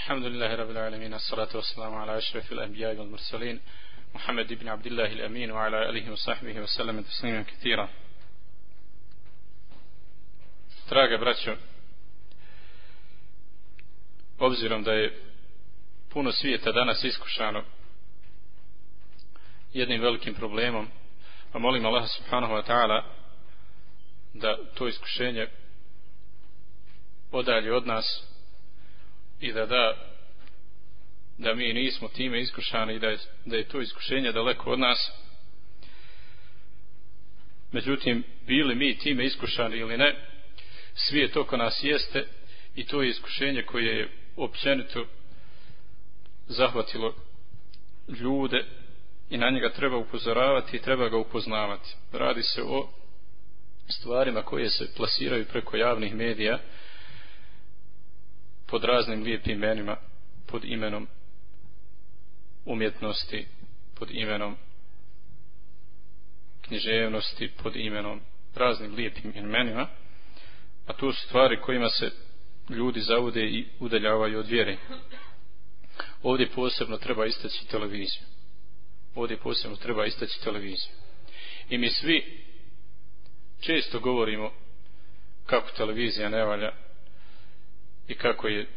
الحمد لله رب العالمين الصلاة والسلام على أشرف الأنبياء والمرسلين محمد بن عبد الله الأمين وعلى آله وصحبه وسلم تسليما كثيرا Draga braćo, obzirom da je puno svijeta danas iskušano jednim velikim problemom, a molim Allah subhanahu wa ta'ala da to iskušenje odalje od nas i da da da mi nismo time iskušani i da je, da je to iskušenje daleko od nas. Međutim bili mi time iskušani ili ne svijet oko nas jeste i to je iskušenje koje je općenito zahvatilo ljude i na njega treba upozoravati i treba ga upoznavati. Radi se o stvarima koje se plasiraju preko javnih medija pod raznim lijepim imenima, pod imenom umjetnosti, pod imenom književnosti, pod imenom raznim lijepim imenima, a tu su stvari kojima se ljudi zavode i udaljavaju od vjere. Ovdje posebno treba istaći televiziju. Ovdje posebno treba istaći televiziju. I mi svi često govorimo kako televizija ne valja, i kako je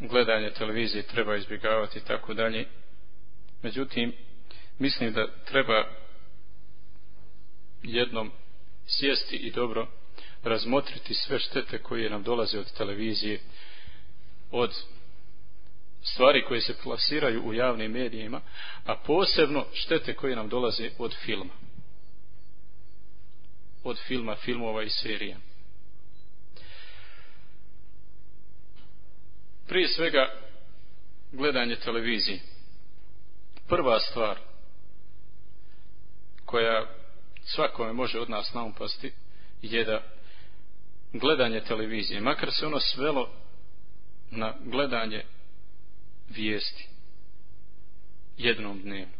gledanje televizije treba izbjegavati i tako dalje. Međutim, mislim da treba jednom sjesti i dobro razmotriti sve štete koje nam dolaze od televizije, od stvari koje se plasiraju u javnim medijima, a posebno štete koje nam dolaze od filma. Od filma, filmova i serija. Prije svega gledanje televizije. Prva stvar koja svakome može od nas naumpasti je da gledanje televizije makar se ono svelo na gledanje vijesti jednom dnevno.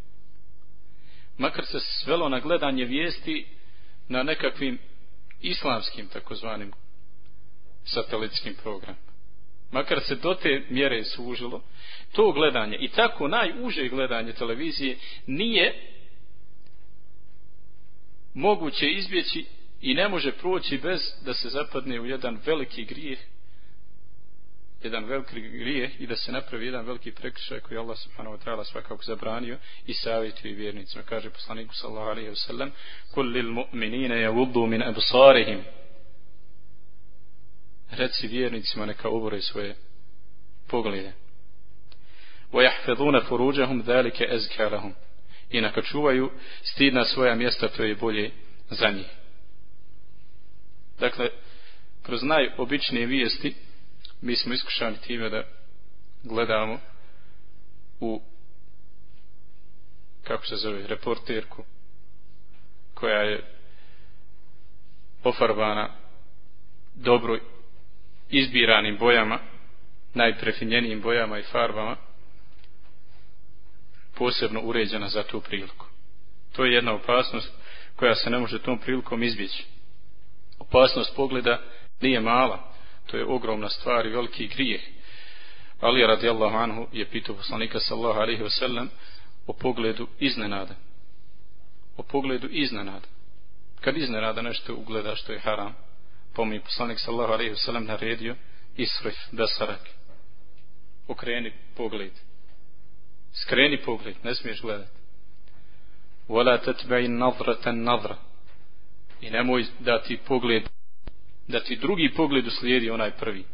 Makar se svelo na gledanje vijesti na nekakvim islamskim takozvanim satelitskim programima makar se do te mjere sužilo, to gledanje i tako najuže gledanje televizije nije moguće izbjeći i ne može proći bez da se zapadne u jedan veliki grijeh jedan veliki grijeh i da se napravi jedan veliki prekršaj koji Allah subhanahu wa ta'ala svakako zabranio i savjetuje vjernicima. Kaže poslaniku sallahu alaihi wa sallam Kullil mu'minine javuddu min absarihim reci vjernicima neka obore svoje poglede وَيَحْفَظُونَ فُرُوجَهُمْ ذَلِكَ أَزْكَى لَهُمْ i neka čuvaju stidna svoja mjesta to je bolje za njih dakle kroz najobičnije vijesti mi smo iskušani time da gledamo u kako se zove reporterku koja je ofarbana dobro izbiranim bojama, najprefinjenijim bojama i farbama, posebno uređena za tu priliku. To je jedna opasnost koja se ne može tom prilikom izbjeći. Opasnost pogleda nije mala, to je ogromna stvar i veliki grijeh. Ali radijallahu anhu je pitao poslanika sallahu alaihi wasallam o pogledu iznenada. O pogledu iznenada. Kad iznenada nešto ugleda što je haram, pa mi poslanik sallahu alaihi wasallam naredio isrif besarak okreni pogled. Skreni pogled, ne smiješ gledat. Wala tatba'i nadratan nadra. I nemoj da ti pogled da ti drugi pogled uslijedi onaj prvi.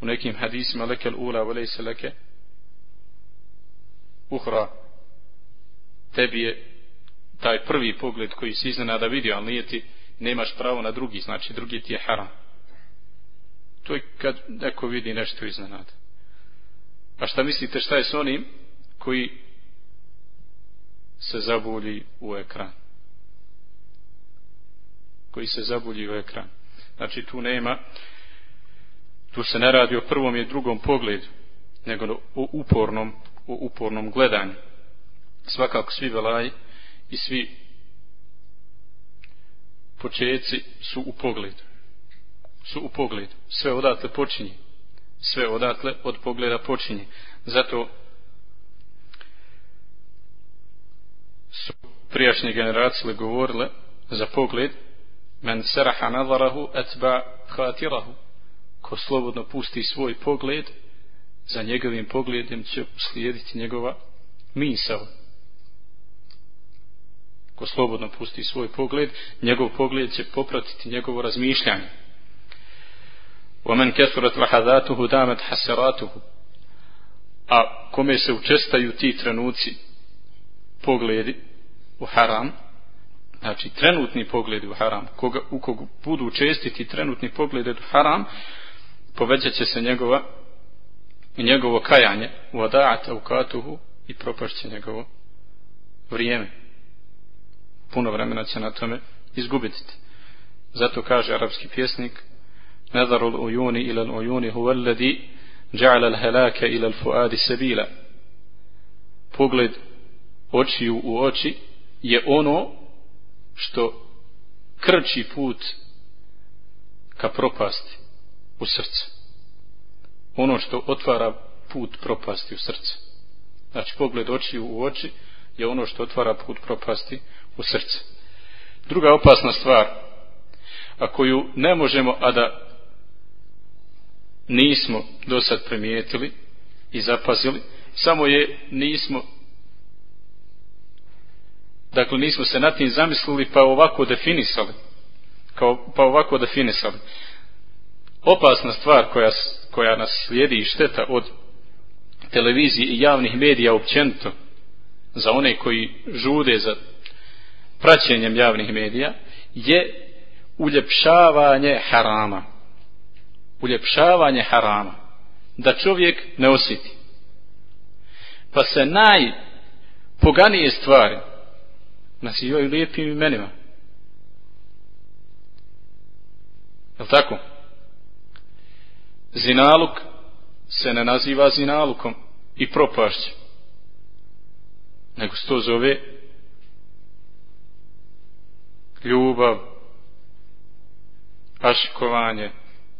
U nekim hadisima lekel ula volejse leke uhra tebi je taj prvi pogled koji si iznenada vidio, ali nije ti, nemaš pravo na drugi, znači drugi ti je haram. To je kad neko vidi nešto iznenada. A šta mislite šta je s onim koji se zabulji u ekran? Koji se zabulji u ekran. Znači tu nema, tu se ne radi o prvom i drugom pogledu, nego o upornom, o upornom gledanju. Svakako svi velaji i svi počeci su u pogledu. Su u pogledu. Sve odatle počinje. Sve odatle od pogleda počinje. Zato su prijašnje generacije govorile za pogled men seraha nazarahu etba khatirahu ko slobodno pusti svoj pogled za njegovim pogledom će slijediti njegova misao ko slobodno pusti svoj pogled njegov pogled će popratiti njegovo razmišljanje ومن كثرت لحظاته دامت حسراته a kome se učestaju ti trenuci pogledi u haram znači trenutni pogledi u haram koga, u kogu budu čestiti trenutni pogledi u haram povećat će se njegova njegovo kajanje u adaat aukatuhu i propašće njegovo vrijeme puno vremena će na tome izgubiti. Zato kaže arapski pjesnik Nadarul ujuni ilal ujuni huvalladi Ja'lal ila al-fuadi sabila. Pogled očiju u oči je ono što krči put ka propasti u srcu. Ono što otvara put propasti u srcu. Znači pogled očiju u oči je ono što otvara put propasti u srcu. Druga opasna stvar, a koju ne možemo, a da nismo do sad primijetili i zapazili, samo je nismo dakle nismo se na tim zamislili pa ovako definisali kao, pa ovako definisali opasna stvar koja, koja nas slijedi i šteta od televizije i javnih medija općenito za one koji žude za praćenjem javnih medija je uljepšavanje harama. Uljepšavanje harama. Da čovjek ne osjeti. Pa se najpoganije stvari nazivaju lijepim imenima. Je li tako? Zinaluk se ne naziva zinalukom i propašće nego se to zove ljubav ašikovanje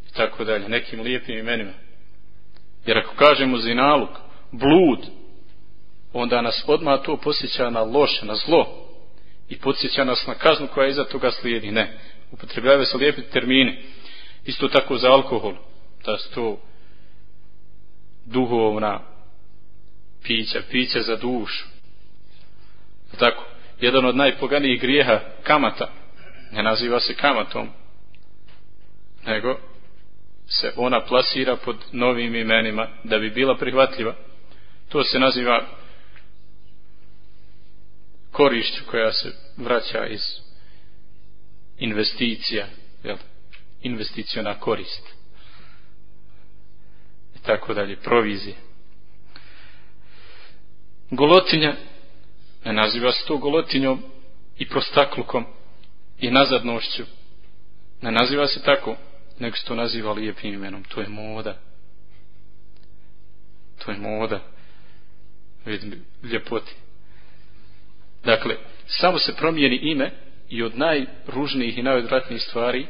i tako dalje, nekim lijepim imenima. Jer ako kažemo zinaluk, blud, onda nas odmah to posjeća na loše, na zlo i podsjeća nas na kaznu koja iza toga slijedi. Ne, upotrebljavaju se lijepi termini. Isto tako za alkohol, da su to duhovna pića, pića za dušu. Tako, jedan od najpoganijih grijeha kamata, ne naziva se kamatom, nego se ona plasira pod novim imenima da bi bila prihvatljiva. To se naziva korišću koja se vraća iz investicija jel? investiciona korist. I tako dalje provizije. Golotinja ne naziva se to golotinjom i prostaklukom i nazadnošću ne naziva se tako nego se to naziva lijepim imenom. To je moda. To je moda. Vidim, ljepoti. Dakle, samo se promijeni ime i od najružnijih i najodvratnijih stvari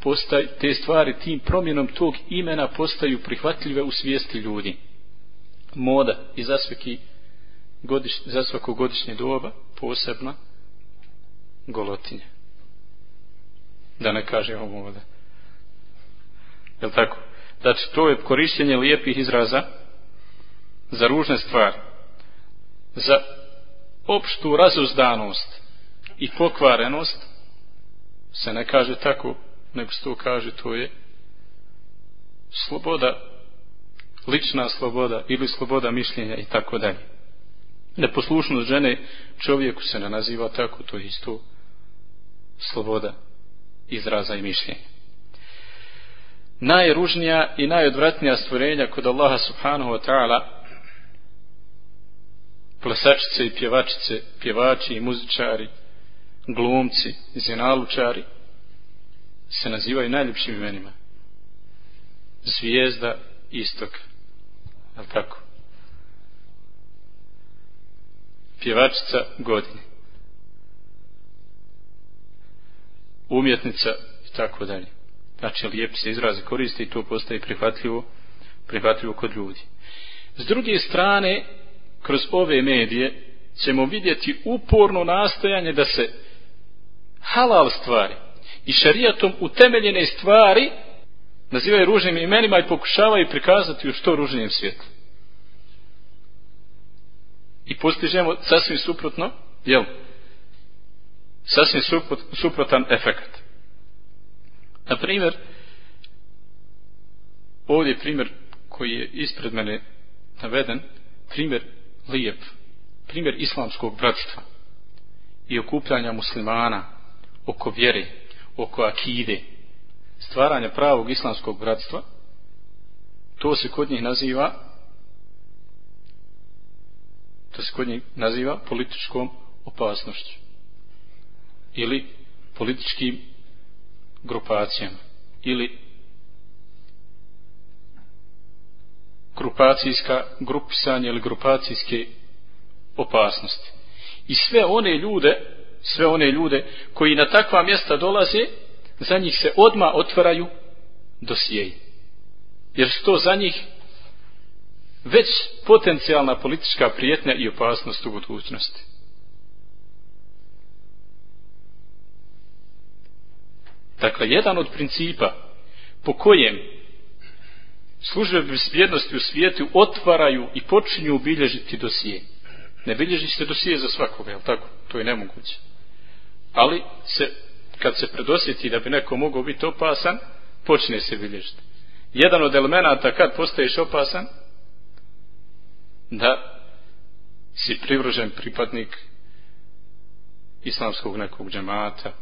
postaj, te stvari tim promjenom tog imena postaju prihvatljive u svijesti ljudi. Moda i zasveki godiš, za svako godišnje doba posebna golotinja. Da ne kažemo moda. Je tako? Znači, to je korištenje lijepih izraza za ružne stvari. Za opštu razuzdanost i pokvarenost se ne kaže tako, nego se to kaže, to je sloboda, lična sloboda ili sloboda mišljenja i tako dalje. Neposlušnost žene čovjeku se ne naziva tako, to je isto sloboda izraza i mišljenja. najružnija i najodvratnija stvorenja kod Allaha subhanahu wa ta'ala plesačice i pjevačice, pjevači i muzičari, glumci, zinalučari, se nazivaju najljepšim imenima. Zvijezda istoka. Je tako? Pjevačica godine. Umjetnica i tako dalje. Znači, lijep se izrazi koriste i to postaje prihvatljivo, prihvatljivo kod ljudi. S druge strane, kroz ove medije ćemo vidjeti uporno nastojanje da se halal stvari i šarijatom utemeljene stvari nazivaju ružnim imenima i pokušavaju prikazati u što ružnijem svijetu. I postižemo sasvim suprotno, jel? Sasvim suprot, suprotan efekt. Na primjer, ovdje je primjer koji je ispred mene naveden, primjer lijep, primjer islamskog bratstva i okupljanja muslimana oko vjere, oko akide, stvaranja pravog islamskog bratstva, to se kod njih naziva što se kod njih naziva političkom opasnošću ili političkim grupacijama ili grupacijska grupisanje ili grupacijske opasnosti. I sve one ljude, sve one ljude koji na takva mjesta dolaze, za njih se odma otvaraju dosjeji Jer što za njih već potencijalna politička prijetnja i opasnost u budućnosti. Dakle, jedan od principa po kojem službe bezbjednosti u svijetu otvaraju i počinju bilježiti dosije. Ne bilježi se dosije za svakoga, jel tako? To je nemoguće. Ali se, kad se predosjeti da bi neko mogao biti opasan, počne se bilježiti. Jedan od elemenata kad postaješ opasan, da si privržen pripadnik islamskog nekog džemata,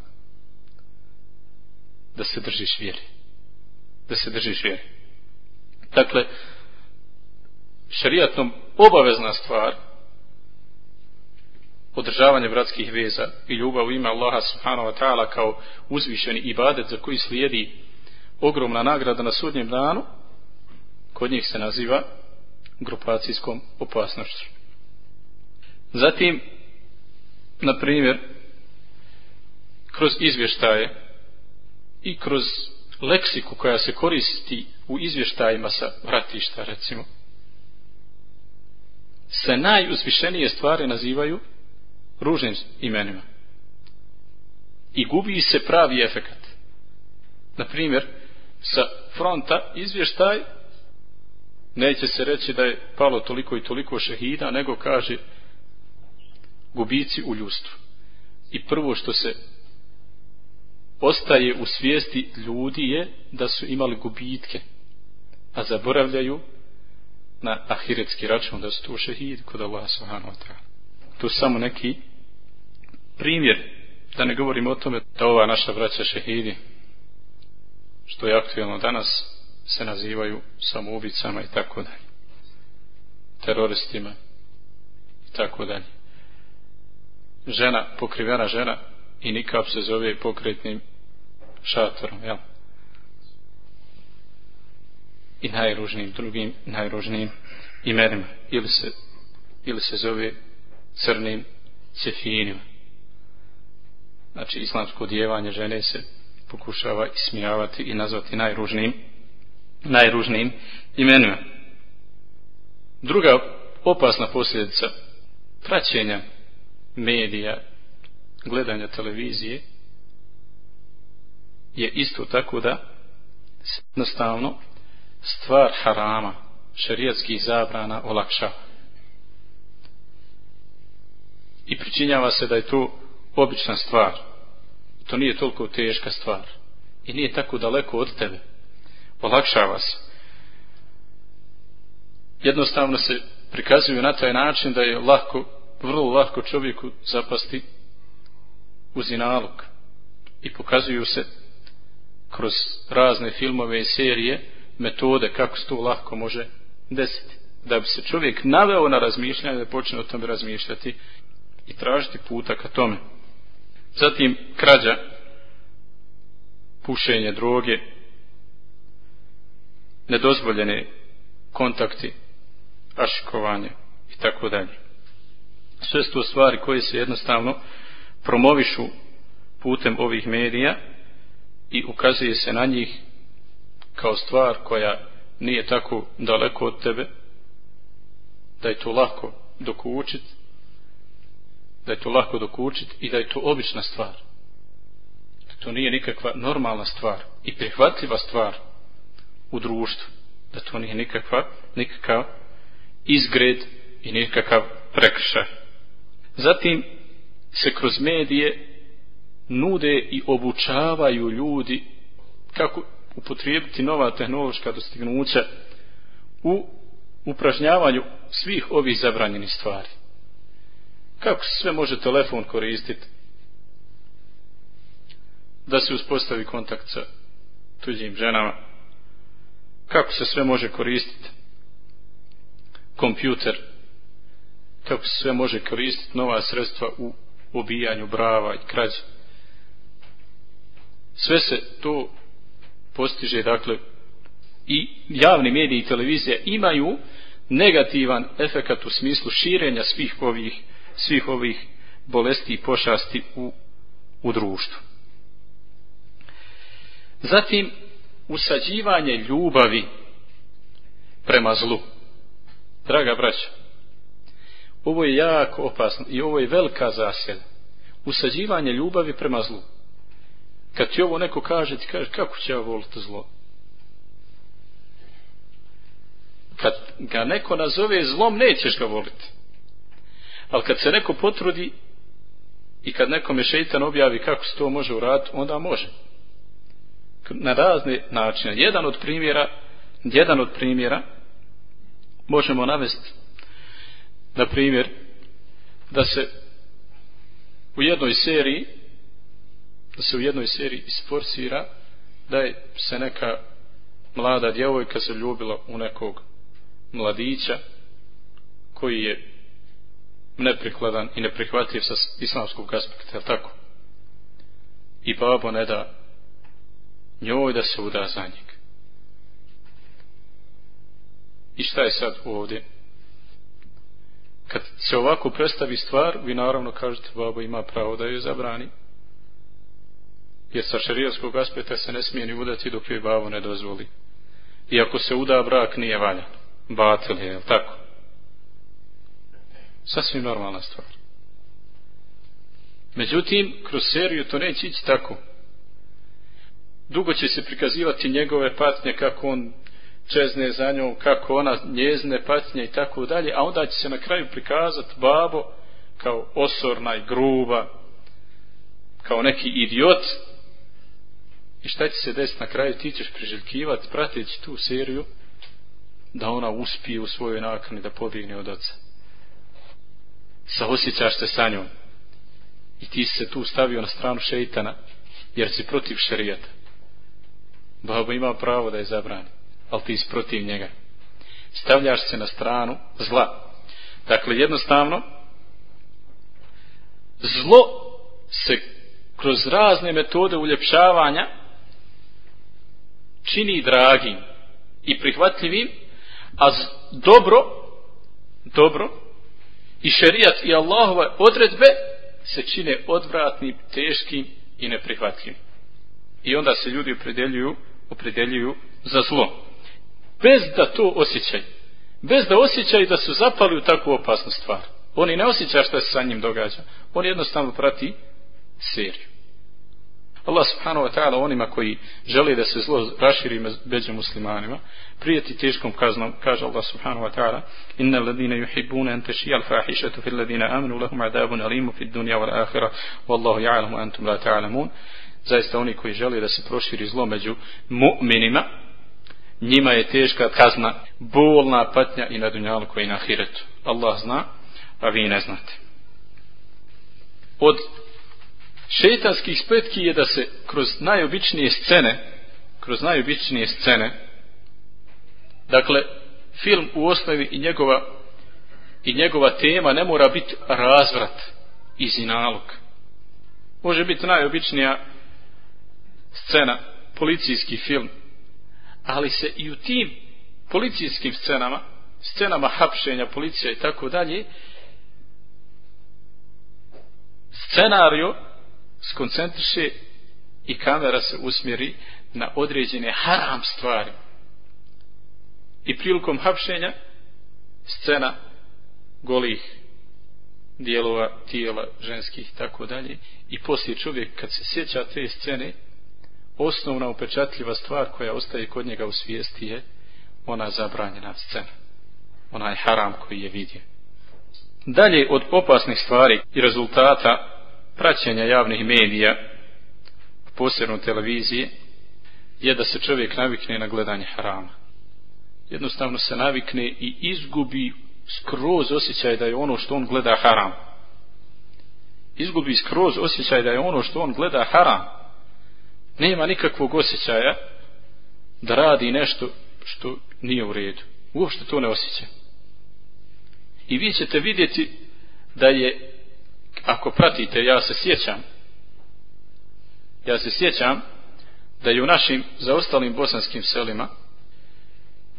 da se držiš vjeri. Da se držiš vjeri. Dakle, šarijatom obavezna stvar održavanje bratskih veza i ljubav u ime Allaha subhanahu wa ta'ala kao uzvišeni ibadet za koji slijedi ogromna nagrada na sudnjem danu, kod njih se naziva grupacijskom opasnošću. Zatim, na primjer, kroz izvještaje i kroz leksiku koja se koristi u izvještajima sa vratišta, recimo, se najuzvišenije stvari nazivaju ružnim imenima. I gubi se pravi efekat. Na primjer, sa fronta izvještaj neće se reći da je palo toliko i toliko šehida, nego kaže gubici u ljustvu. I prvo što se ostaje u svijesti ljudi je da su imali gubitke, a zaboravljaju na ahiretski račun da su tu šehidi kod Allah subhanahu wa ta'ala. Tu samo neki primjer, da ne govorimo o tome da ova naša braća šehidi, što je aktualno danas, se nazivaju samoubicama i tako dalje. Teroristima i tako dalje. Žena, pokrivena žena i nikap se zove pokretnim šatorom, jel? I najružnijim drugim, najružnijim imenima. Ili se, ili se zove crnim cefinima. Znači, islamsko odjevanje žene se pokušava ismijavati i nazvati najružnijim najružnijim imenima. Druga opasna posljedica praćenja medija, gledanja televizije je isto tako da jednostavno stvar harama, šerijatskih zabrana olakšava. I pričinjava se da je to obična stvar. To nije toliko teška stvar. I nije tako daleko od tebe olakšava se. Jednostavno se prikazuju na taj način da je lahko, vrlo lahko čovjeku zapasti u zinalog i pokazuju se kroz razne filmove i serije metode kako se to lahko može desiti. Da bi se čovjek naveo na razmišljanje, da počne o tome razmišljati i tražiti puta ka tome. Zatim krađa, pušenje droge, nedozvoljene kontakti, ašikovanje i tako dalje. Sve su to stvari koje se jednostavno promovišu putem ovih medija i ukazuje se na njih kao stvar koja nije tako daleko od tebe, da je to lako dokučit, da je to lako dokučit i da je to obična stvar. To nije nikakva normalna stvar i prihvatljiva stvar u društvu. Da to nije nikakva, nikakav izgred i nikakav prekršaj. Zatim se kroz medije nude i obučavaju ljudi kako upotrijebiti nova tehnološka dostignuća u upražnjavanju svih ovih zabranjenih stvari. Kako se sve može telefon koristiti da se uspostavi kontakt sa tuđim ženama? Kako se sve može koristiti kompjuter? Kako se sve može koristiti nova sredstva u obijanju brava i krađe? Sve se to postiže, dakle, i javni mediji i televizija imaju negativan efekat u smislu širenja svih ovih, svih ovih bolesti i pošasti u, u društvu. Zatim, usađivanje ljubavi prema zlu. Draga braća, ovo je jako opasno i ovo je velika zasjeda. Usađivanje ljubavi prema zlu. Kad ti ovo neko kaže, ti kaže, kako će ja voliti zlo? Kad ga neko nazove zlom, nećeš ga voliti. Ali kad se neko potrudi i kad nekome šeitan objavi kako se to može uraditi, onda može. Na razne načine. Jedan od primjera, jedan od primjera, možemo navesti, na primjer, da se u jednoj seriji da se u jednoj seriji isforsira da je se neka mlada djevojka zaljubila u nekog mladića koji je neprikladan i neprihvatljiv sa islamskog aspekta, je tako? I babo ne da njoj da se uda za njeg. I šta je sad ovdje? Kad se ovako predstavi stvar, vi naravno kažete babo ima pravo da je zabrani jer sa šarijaskog aspekta se ne smije ni udati dok joj babo ne dozvoli. I ako se uda brak nije valjan. Batel je, tako? Sasvim normalna stvar. Međutim, kroz seriju to neće ići tako. Dugo će se prikazivati njegove patnje kako on čezne za njom, kako ona njezne patnje i tako dalje, a onda će se na kraju prikazati babo kao osorna i gruba, kao neki idiot, I šta će se desiti na kraju? Ti ćeš priželjkivati, prateći tu seriju, da ona uspije u svojoj nakrani da pobjegne od oca. Saosjećaš se sa njom. I ti se tu stavio na stranu šeitana, jer si protiv šarijata. Baba ima pravo da je zabrani, ali ti isprotiv njega. Stavljaš se na stranu zla. Dakle, jednostavno, zlo se kroz razne metode uljepšavanja čini dragim i prihvatljivim, a dobro, dobro, i šerijat i Allahove odredbe se čine odvratnim, teškim i neprihvatljivim. I onda se ljudi opredeljuju, opredeljuju za zlo. Bez da to osjećaju. Bez da osjećaju da su zapali u takvu opasnu stvar. Oni ne osjećaju što se sa njim događa. On jednostavno prati seriju. Allah subhanahu wa ta'ala onima koji žele da se zlo raširi među muslimanima, prijeti teškom kaznom, kaže Allah subhanahu wa ta'ala, inna ladina yuhibbuna an tashiyal fahishatu fil ladina amanu lahum adabun alim fid dunya wal akhirah wallahu ya'lamu antum la ta'lamun. Zaista oni koji žele da se proširi zlo među mu'minima, njima je teška kazna, bolna patnja i na dunjalu koji na ahiretu. Allah zna, a vi ne znate. Od šeitanskih spletki je da se kroz najobičnije scene kroz najobičnije scene, dakle, film u osnovi i njegova i njegova tema ne mora biti razvrat i zinalog. Može biti najobičnija scena, policijski film, ali se i u tim policijskim scenama, scenama hapšenja policija i tako dalje, scenario skoncentriše i kamera se usmjeri na određene haram stvari. I prilikom hapšenja scena golih dijelova tijela ženskih i tako dalje i poslije čovjek kad se sjeća te scene osnovna upečatljiva stvar koja ostaje kod njega u svijesti je ona zabranjena scena. Onaj haram koji je vidio. Dalje od opasnih stvari i rezultata praćenja javnih medija posebno televizije je da se čovjek navikne na gledanje harama. Jednostavno se navikne i izgubi skroz osjećaj da je ono što on gleda haram. Izgubi skroz osjećaj da je ono što on gleda haram nema nikakvog osjećaja da radi nešto što nije u redu. Uopšte to ne osjeća. I vi ćete vidjeti da je ako pratite ja se sjećam ja se sjećam da je u našim zaostalim bosanskim selima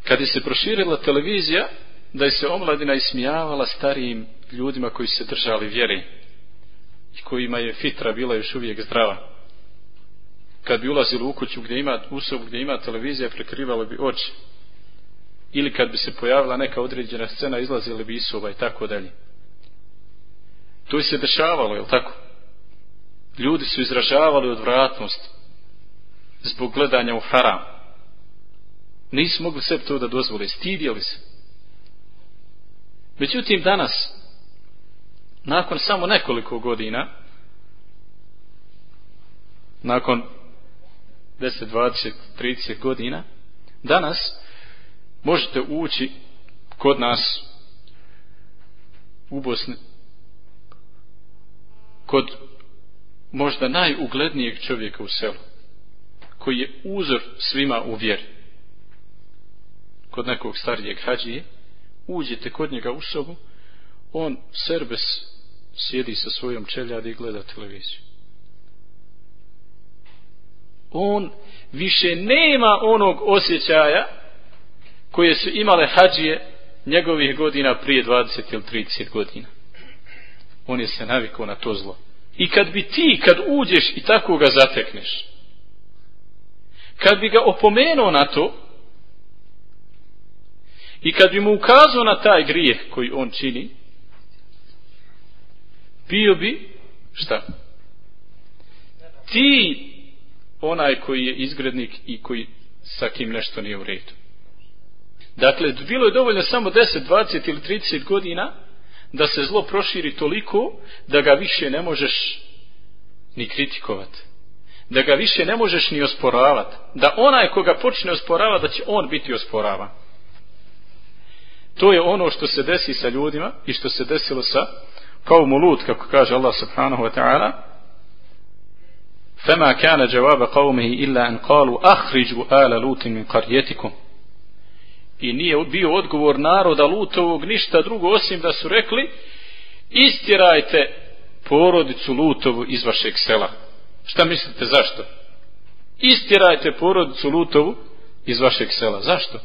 kad je se proširila televizija da je se omladina ismijavala starijim ljudima koji se držali vjeri i kojima je fitra bila još uvijek zdrava kad bi ulazili u kuću gdje ima u sobu gdje ima televizija prekrivalo bi oči. Ili kad bi se pojavila neka određena scena izlazili bi isoba i tako dalje. To je se dešavalo je tako? Ljudi su izražavali odvratnost zbog gledanja u haram. Nisu mogli sebi to da dozvole stidjeli se. Međutim danas nakon samo nekoliko godina nakon 10, 20, 30 godina danas možete ući kod nas u Bosni kod možda najuglednijeg čovjeka u selu koji je uzor svima u vjeri. Kod nekog starijeg hađije uđete kod njega u sobu on serbes sjedi sa svojom čeljadi i gleda televiziju on više nema onog osjećaja koje su imale hađije njegovih godina prije 20 ili 30 godina. On je se navikao na to zlo. I kad bi ti, kad uđeš i tako ga zatekneš, kad bi ga opomenuo na to, i kad bi mu ukazao na taj grijeh koji on čini, bio bi, šta? Ti onaj koji je izgrednik i koji sa kim nešto nije u redu. Dakle, bilo je dovoljno samo 10, 20 ili 30 godina da se zlo proširi toliko da ga više ne možeš ni kritikovati. Da ga više ne možeš ni osporavati. Da onaj koga počne osporavati, da će on biti osporavan. To je ono što se desi sa ljudima i što se desilo sa kao mulut, kako kaže Allah subhanahu wa ta'ala, فما كان جواب قومه إلا أن قالوا أخرجوا آل لوط من قريتكم i nije bio odgovor naroda Lutovog ništa drugo osim da su rekli istirajte porodicu Lutovu iz vašeg sela. Šta mislite zašto? Istirajte porodicu Lutovu iz vašeg sela. Zašto?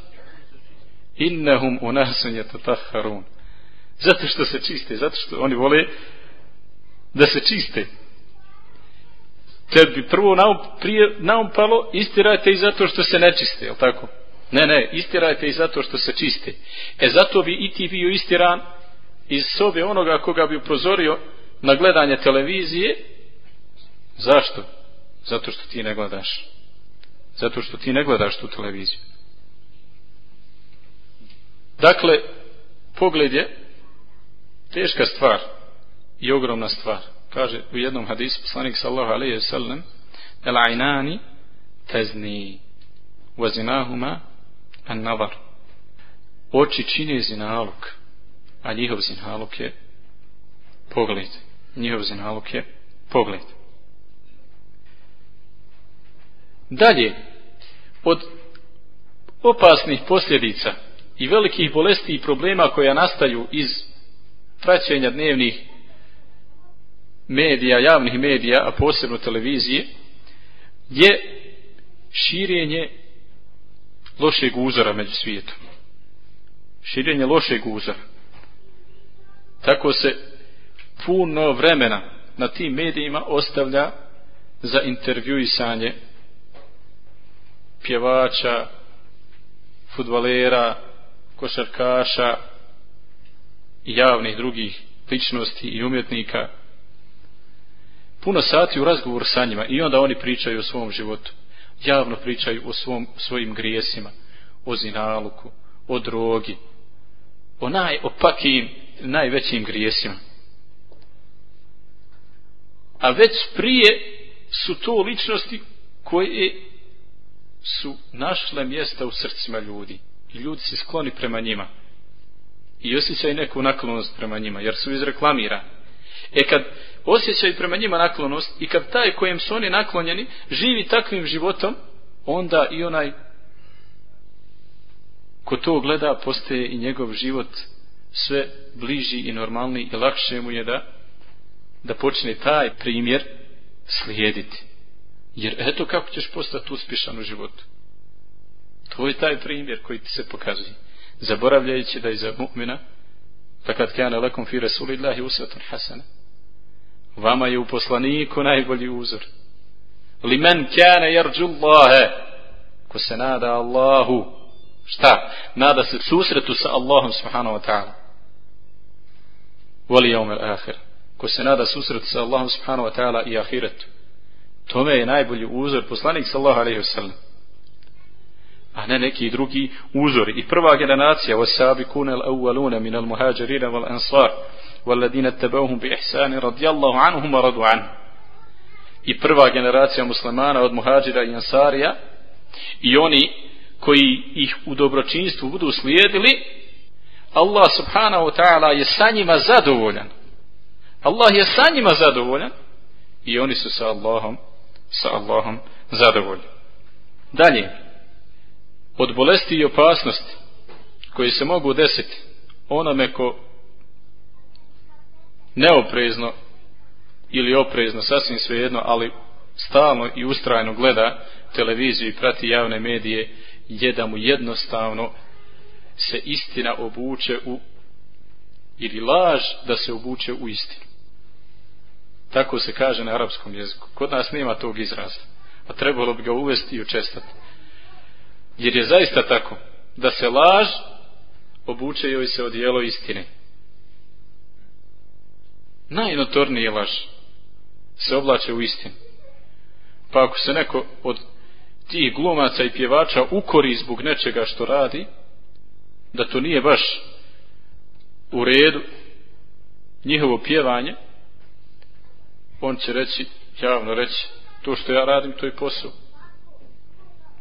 Innahum unasun tatahharun. Zato što se čiste, zato što oni vole da se čiste te bi prvo naum, prije naumpalo, istirajte i zato što se nečiste, jel tako? Ne, ne, istirajte i zato što se čiste. E zato bi i ti bio istiran iz sobe onoga koga bi uprozorio na gledanje televizije. Zašto? Zato što ti ne gledaš. Zato što ti ne gledaš tu televiziju. Dakle, pogled je teška stvar i ogromna stvar kaže u jednom hadisu poslanik sallahu alaihi sallam el ajnani tezni wazinahuma an navar oči čine zinaluk a njihov zinaluk je pogled. Njihov zinaluk je pogled. Dalje od opasnih posljedica i velikih bolesti i problema koja nastaju iz praćenja dnevnih medija, javnih medija, a posebno televizije, je širenje lošeg uzora među svijetom. Širenje lošeg uzora. Tako se puno vremena na tim medijima ostavlja za intervjuisanje pjevača, futbalera, košarkaša i javnih drugih ličnosti i umjetnika. Puno sati u razgovor sa njima i onda oni pričaju o svom životu. Javno pričaju o svom, svojim grijesima, o zinaluku, o drogi, o najopakijim, najvećim grijesima. A već prije su to ličnosti koje su našle mjesta u srcima ljudi i ljudi se skloni prema njima i osjećaju neku naklonost prema njima jer su izreklamirani e kad osjećaju prema njima naklonost i kad taj kojem su oni naklonjeni živi takvim životom onda i onaj ko to gleda postaje i njegov život sve bliži i normalni i lakše mu je da da počne taj primjer slijediti Jer eto kako ćeš postati uspješan u životu. To je taj primjer koji ti se pokazuje. Zaboravljajući da je za mu'mina takad kana lakum fi rasulillahi usvetun hasana. Vama je u poslaniku najbolji uzor. Li men kjane jarđu Allahe ko se nada Allahu šta? Nada se susretu sa Allahom subhanahu wa ta'ala. Voli jaumel ahir. Ko se nada susretu sa Allahom subhanahu wa ta'ala i ahiretu. Tome je najbolji uzor poslanik sallahu alaihi wasallam. A ne neki drugi uzor. I prva generacija was sabikun al awwaluna Ansar. al muhajirin wal ansar والذين اتبعوهم بإحسان رضي الله عنهم ورضوا عنه i prva generacija muslimana od muhađira i ansarija i oni koji ih u dobročinstvu budu slijedili Allah subhanahu wa ta'ala je sa njima zadovoljan Allah je sa njima zadovoljan i oni su sa Allahom sa Allahom zadovoljni. Dalje, od bolesti i opasnosti koji se mogu desiti onome ko neoprezno ili oprezno, sasvim svejedno, ali stalno i ustrajno gleda televiziju i prati javne medije, je da mu jednostavno se istina obuče u ili laž da se obuče u istinu. Tako se kaže na arapskom jeziku. Kod nas nema tog izraza. A trebalo bi ga uvesti i učestati. Jer je zaista tako da se laž obuče joj se odijelo istine. Najnotornije laž se oblače u istinu. Pa ako se neko od tih glumaca i pjevača ukori zbog nečega što radi, da to nije baš u redu njihovo pjevanje, on će reći, javno reći, to što ja radim, to je posao.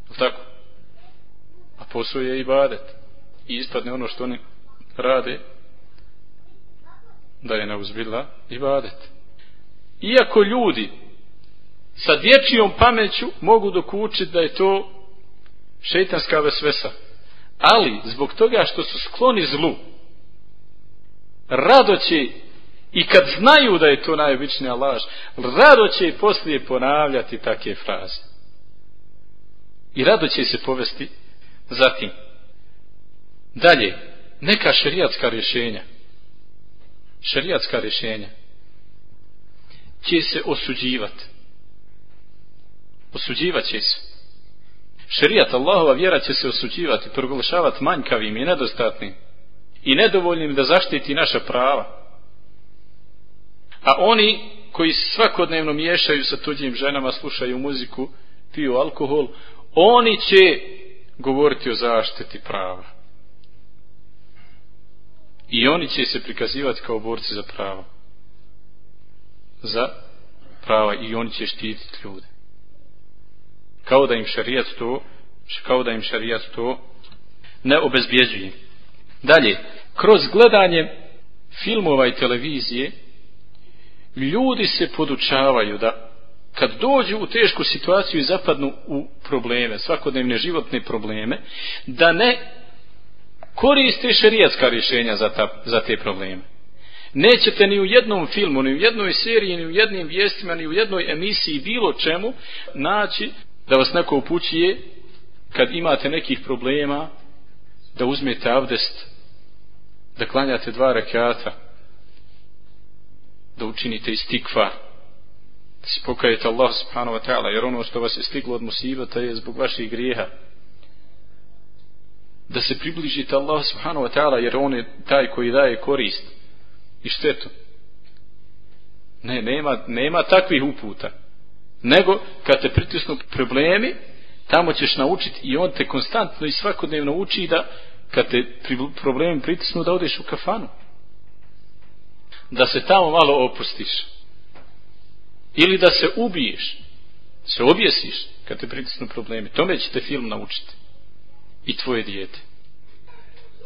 Je tako? A posao je i badet. I ispadne ono što oni rade, da je neuzbila ibadet. Iako ljudi sa dječijom pameću mogu dokučiti da je to šeitanska vesvesa. Ali, zbog toga što su skloni zlu, rado će I kad znaju da je to najobičnija laž, rado će i poslije ponavljati takve fraze. I rado će se povesti zatim. Dalje, neka šerijatska rješenja. Šerijatska rješenja će se osuđivati. Osuđivat će se. Šerijat Allahova vjera će se osuđivati, proglašavati manjkavim i nedostatnim i nedovoljnim da zaštiti naša prava. A oni koji svakodnevno miješaju sa tuđim ženama, slušaju muziku, piju alkohol, oni će govoriti o zaštiti prava. I oni će se prikazivati kao borci za pravo. Za prava i oni će štititi ljude. Kao da im šarijat to, kao da im šarijat to ne obezbjeđuje. Dalje, kroz gledanje filmova i televizije, ljudi se podučavaju da kad dođu u tešku situaciju i zapadnu u probleme, svakodnevne životne probleme, da ne koriste šerijatska rješenja za, ta, za te probleme. Nećete ni u jednom filmu, ni u jednoj seriji, ni u jednim vijestima, ni u jednoj emisiji, bilo čemu, naći da vas neko upućuje kad imate nekih problema, da uzmete avdest, da klanjate dva rakata, da učinite istikvar, da se pokajete Allah subhanahu wa ta'ala, jer ono što vas je stiglo od musibata je zbog vaših grijeha. Da se približite Allah subhanahu wa ta'ala, jer on je taj koji daje korist i štetu. Ne, nema, nema takvih uputa. Nego, kad te pritisnu problemi, tamo ćeš naučiti i on te konstantno i svakodnevno uči da kad te problemi pritisnu da odeš u kafanu. Da se tamo malo opustiš. Ili da se ubiješ. Se objesiš kad te pritisnu problemi. Tome će te film naučiti i tvoje dijete.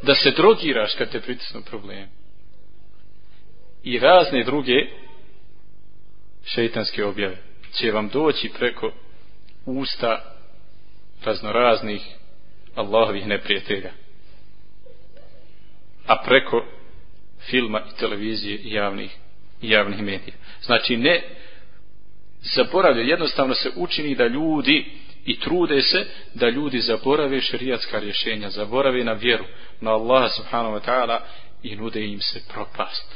Da se drogiraš kad te pritisnu problemi. I razne druge šeitanske objave će vam doći preko usta raznoraznih Allahovih neprijatelja. A preko filma i televizije i javnih, i javnih medija. Znači ne zaboravlja, jednostavno se učini da ljudi i trude se da ljudi zaborave šerijatska rješenja, zaborave na vjeru, na Allaha subhanahu wa ta'ala i nude im se propast.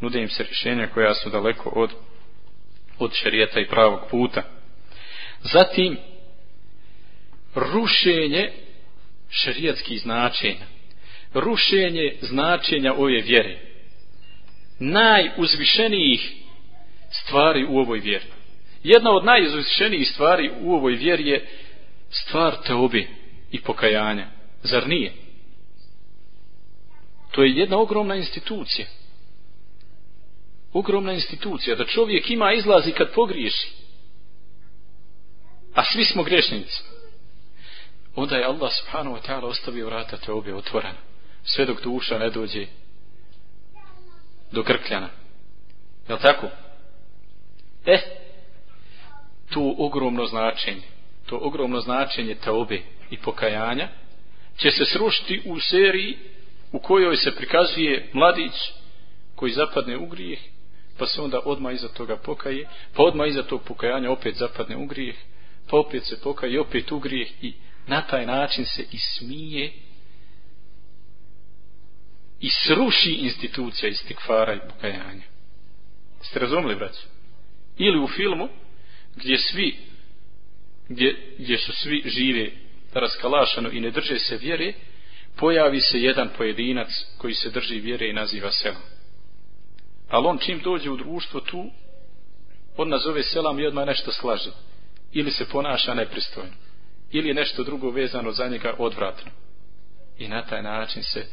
Nude im se rješenja koja su daleko od, od šerijata i pravog puta. Zatim, rušenje šerijatskih značenja rušenje značenja ove vjere. Najuzvišenijih stvari u ovoj vjeri. Jedna od najizvišenijih stvari u ovoj vjeri je stvar teobi i pokajanja. Zar nije? To je jedna ogromna institucija. Ogromna institucija. Da čovjek ima izlazi kad pogriješi. A svi smo grešnici. Onda je Allah subhanahu wa ta'ala ostavio vrata teobe otvorena sve dok duša ne dođe do krkljana. Je li tako? E, to ogromno značenje, to ogromno značenje taobe i pokajanja će se srušiti u seriji u kojoj se prikazuje mladić koji zapadne u grijeh, pa se onda odmah iza toga pokaje, pa odmah iza tog pokajanja opet zapadne u grijeh, pa opet se pokaje i opet u grijeh i na taj način se i smije i sruši institucija istikvara i pokajanja. Ste razumili, braći? Ili u filmu, gdje svi, gdje, gdje su svi žive raskalašano i ne drže se vjere, pojavi se jedan pojedinac koji se drži vjere i naziva selam. Ali on čim dođe u društvo tu, on nazove selam i odmah nešto slaže. Ili se ponaša nepristojno. Ili je nešto drugo vezano za njega odvratno. I na taj način se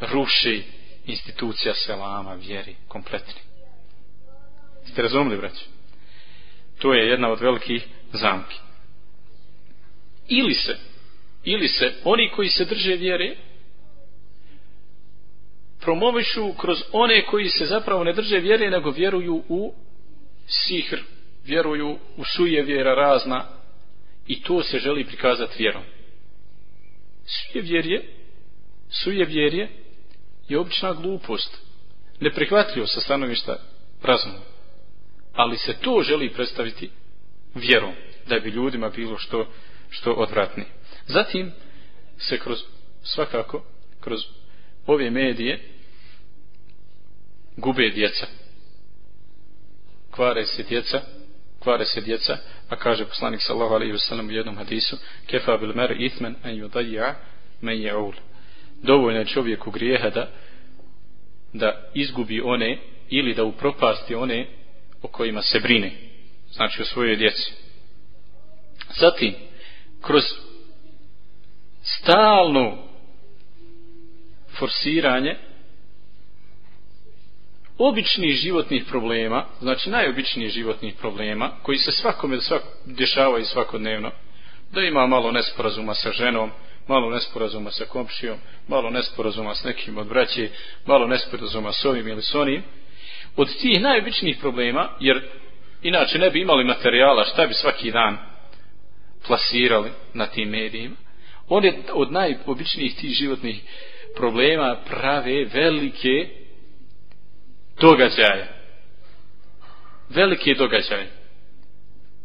ruši institucija selama, vjeri, kompletni. Ste razumili, braći? To je jedna od velikih zamki. Ili se, ili se, oni koji se drže vjere, promovišu kroz one koji se zapravo ne drže vjere, nego vjeruju u sihr, vjeruju u suje vjera razna i to se želi prikazati vjerom. Suje vjerje, suje vjerje, je obična glupost, neprihvatljivo sa stanovišta razuma. Ali se to želi predstaviti vjerom, da bi ljudima bilo što, što odvratni. Zatim se kroz, svakako, kroz ove medije gube djeca. Kvare se djeca, kvare se djeca, a kaže poslanik sallahu alaihi wa sallam u jednom hadisu, kefa bil mer itmen en yudaja men je ul dovoljno je čovjeku grijeha da da izgubi one ili da upropasti one o kojima se brine znači o svojoj djeci zatim kroz stalno forsiranje običnih životnih problema, znači najobičnijih životnih problema, koji se svakome svak, dešavaju svakodnevno, da ima malo nesporazuma sa ženom, malo nesporazuma sa komšijom, malo nesporazuma s nekim od braće, malo nesporazuma s ovim ili s onim. Od tih najobičnijih problema, jer Inače ne bi imali materijala, šta bi svaki dan plasirali na tim medijima. on je od najobičnijih tih životnih problema prave velike događaje. Velike događaje.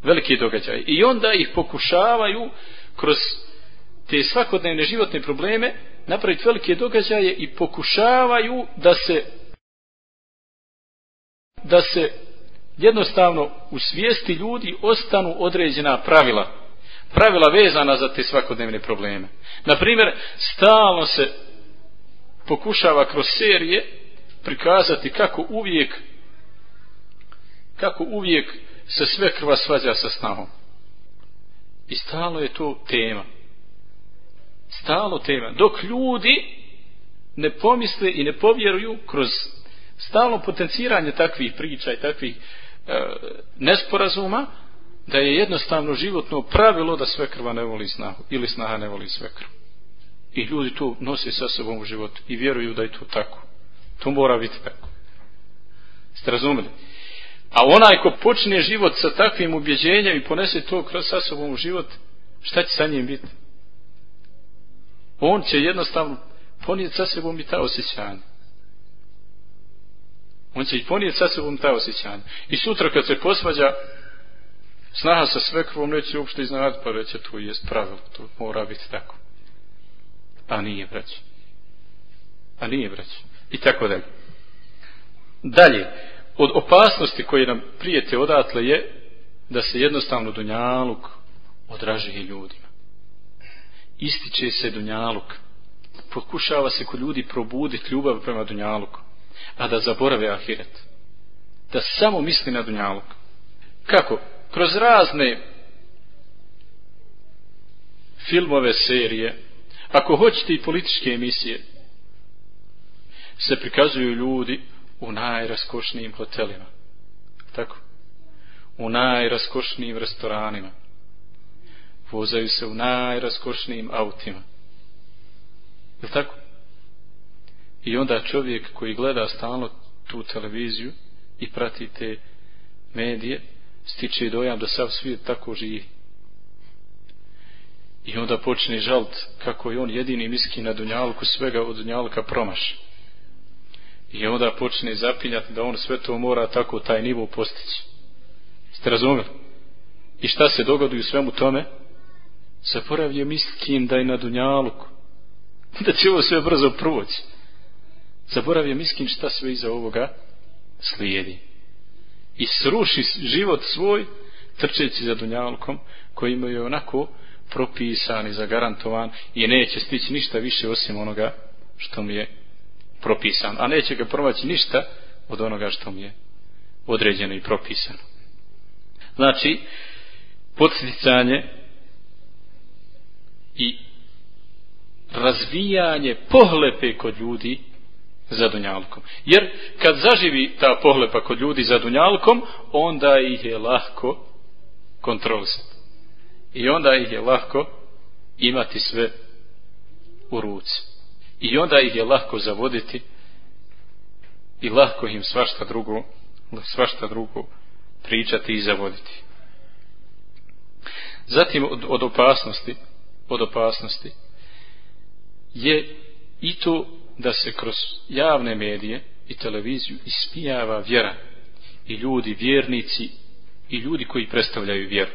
Velike događaje. I onda ih pokušavaju kroz te svakodnevne životne probleme napraviti velike događaje i pokušavaju da se da se jednostavno u svijesti ljudi ostanu određena pravila. Pravila vezana za te svakodnevne probleme. na primjer stalno se pokušava kroz serije prikazati kako uvijek kako uvijek se sve krva svađa sa snahom. I stalno je to tema. Stalno tema. Dok ljudi ne pomisle i ne povjeruju kroz stalno potenciranje takvih priča i takvih e, nesporazuma, da je jednostavno životno pravilo da sve krva ne voli snahu ili snaha ne voli sve krv. I ljudi to nose sa sobom u životu i vjeruju da je to tako. To mora biti tako. Ste razumeli? A onaj ko počne život sa takvim ubjeđenjem i ponese to kroz sa sobom u život, šta će sa njim biti? On će jednostavno ponijeti sa sobom i ta osjećanja. On će i ponijeti sa sobom ta osjećanja. I sutra kad se posvađa snaha sa svekrvom neće uopšte iznad, pa reće to je pravilo, to mora biti tako. A nije, braći. A nije, braći. I tako dalje. Dalje, od opasnosti koje nam prijete odatle je da se jednostavno dunjaluk odraži ljudima. Ističe se dunjaluk. Pokušava se kod ljudi probuditi ljubav prema dunjaluku. A da zaborave ahiret. Da samo misli na dunjalog. Kako? Kroz razne filmove, serije, ako hoćete i političke emisije, se prikazuju ljudi u najraskošnijim hotelima. Tako? U najraskošnijim restoranima. Vozaju se u najraskošnijim autima. Je tako? I onda čovjek koji gleda stalno tu televiziju i prati te medije, stiče dojam da sav svijet tako živi. I onda počne žalt kako je on jedini miski na dunjalku svega od dunjalka promaši. I onda počne zapinjati da on sve to mora tako taj nivo postići. Ste razumeli? I šta se dogodi u svemu tome? Zaporavlja miskin da je na dunjalku. Da će ovo sve brzo proći zaboravio miskin šta sve iza ovoga slijedi. I sruši život svoj trčeći za dunjalkom koji imaju onako propisan i zagarantovan i neće stići ništa više osim onoga što mu je propisan, a neće ga provaći ništa od onoga što mu je određeno i propisano. Znači, podsticanje i razvijanje pohlepe kod ljudi za dunjalkom. Jer kad zaživi ta pohlepa kod ljudi za dunjalkom, onda ih je lahko kontrolisati. I onda ih je lahko imati sve u ruci. I onda ih je lahko zavoditi i lahko im svašta drugo, svašta drugo pričati i zavoditi. Zatim od, od opasnosti, od opasnosti je i to da se kroz javne medije i televiziju ispijava vjera i ljudi, vjernici i ljudi koji predstavljaju vjeru.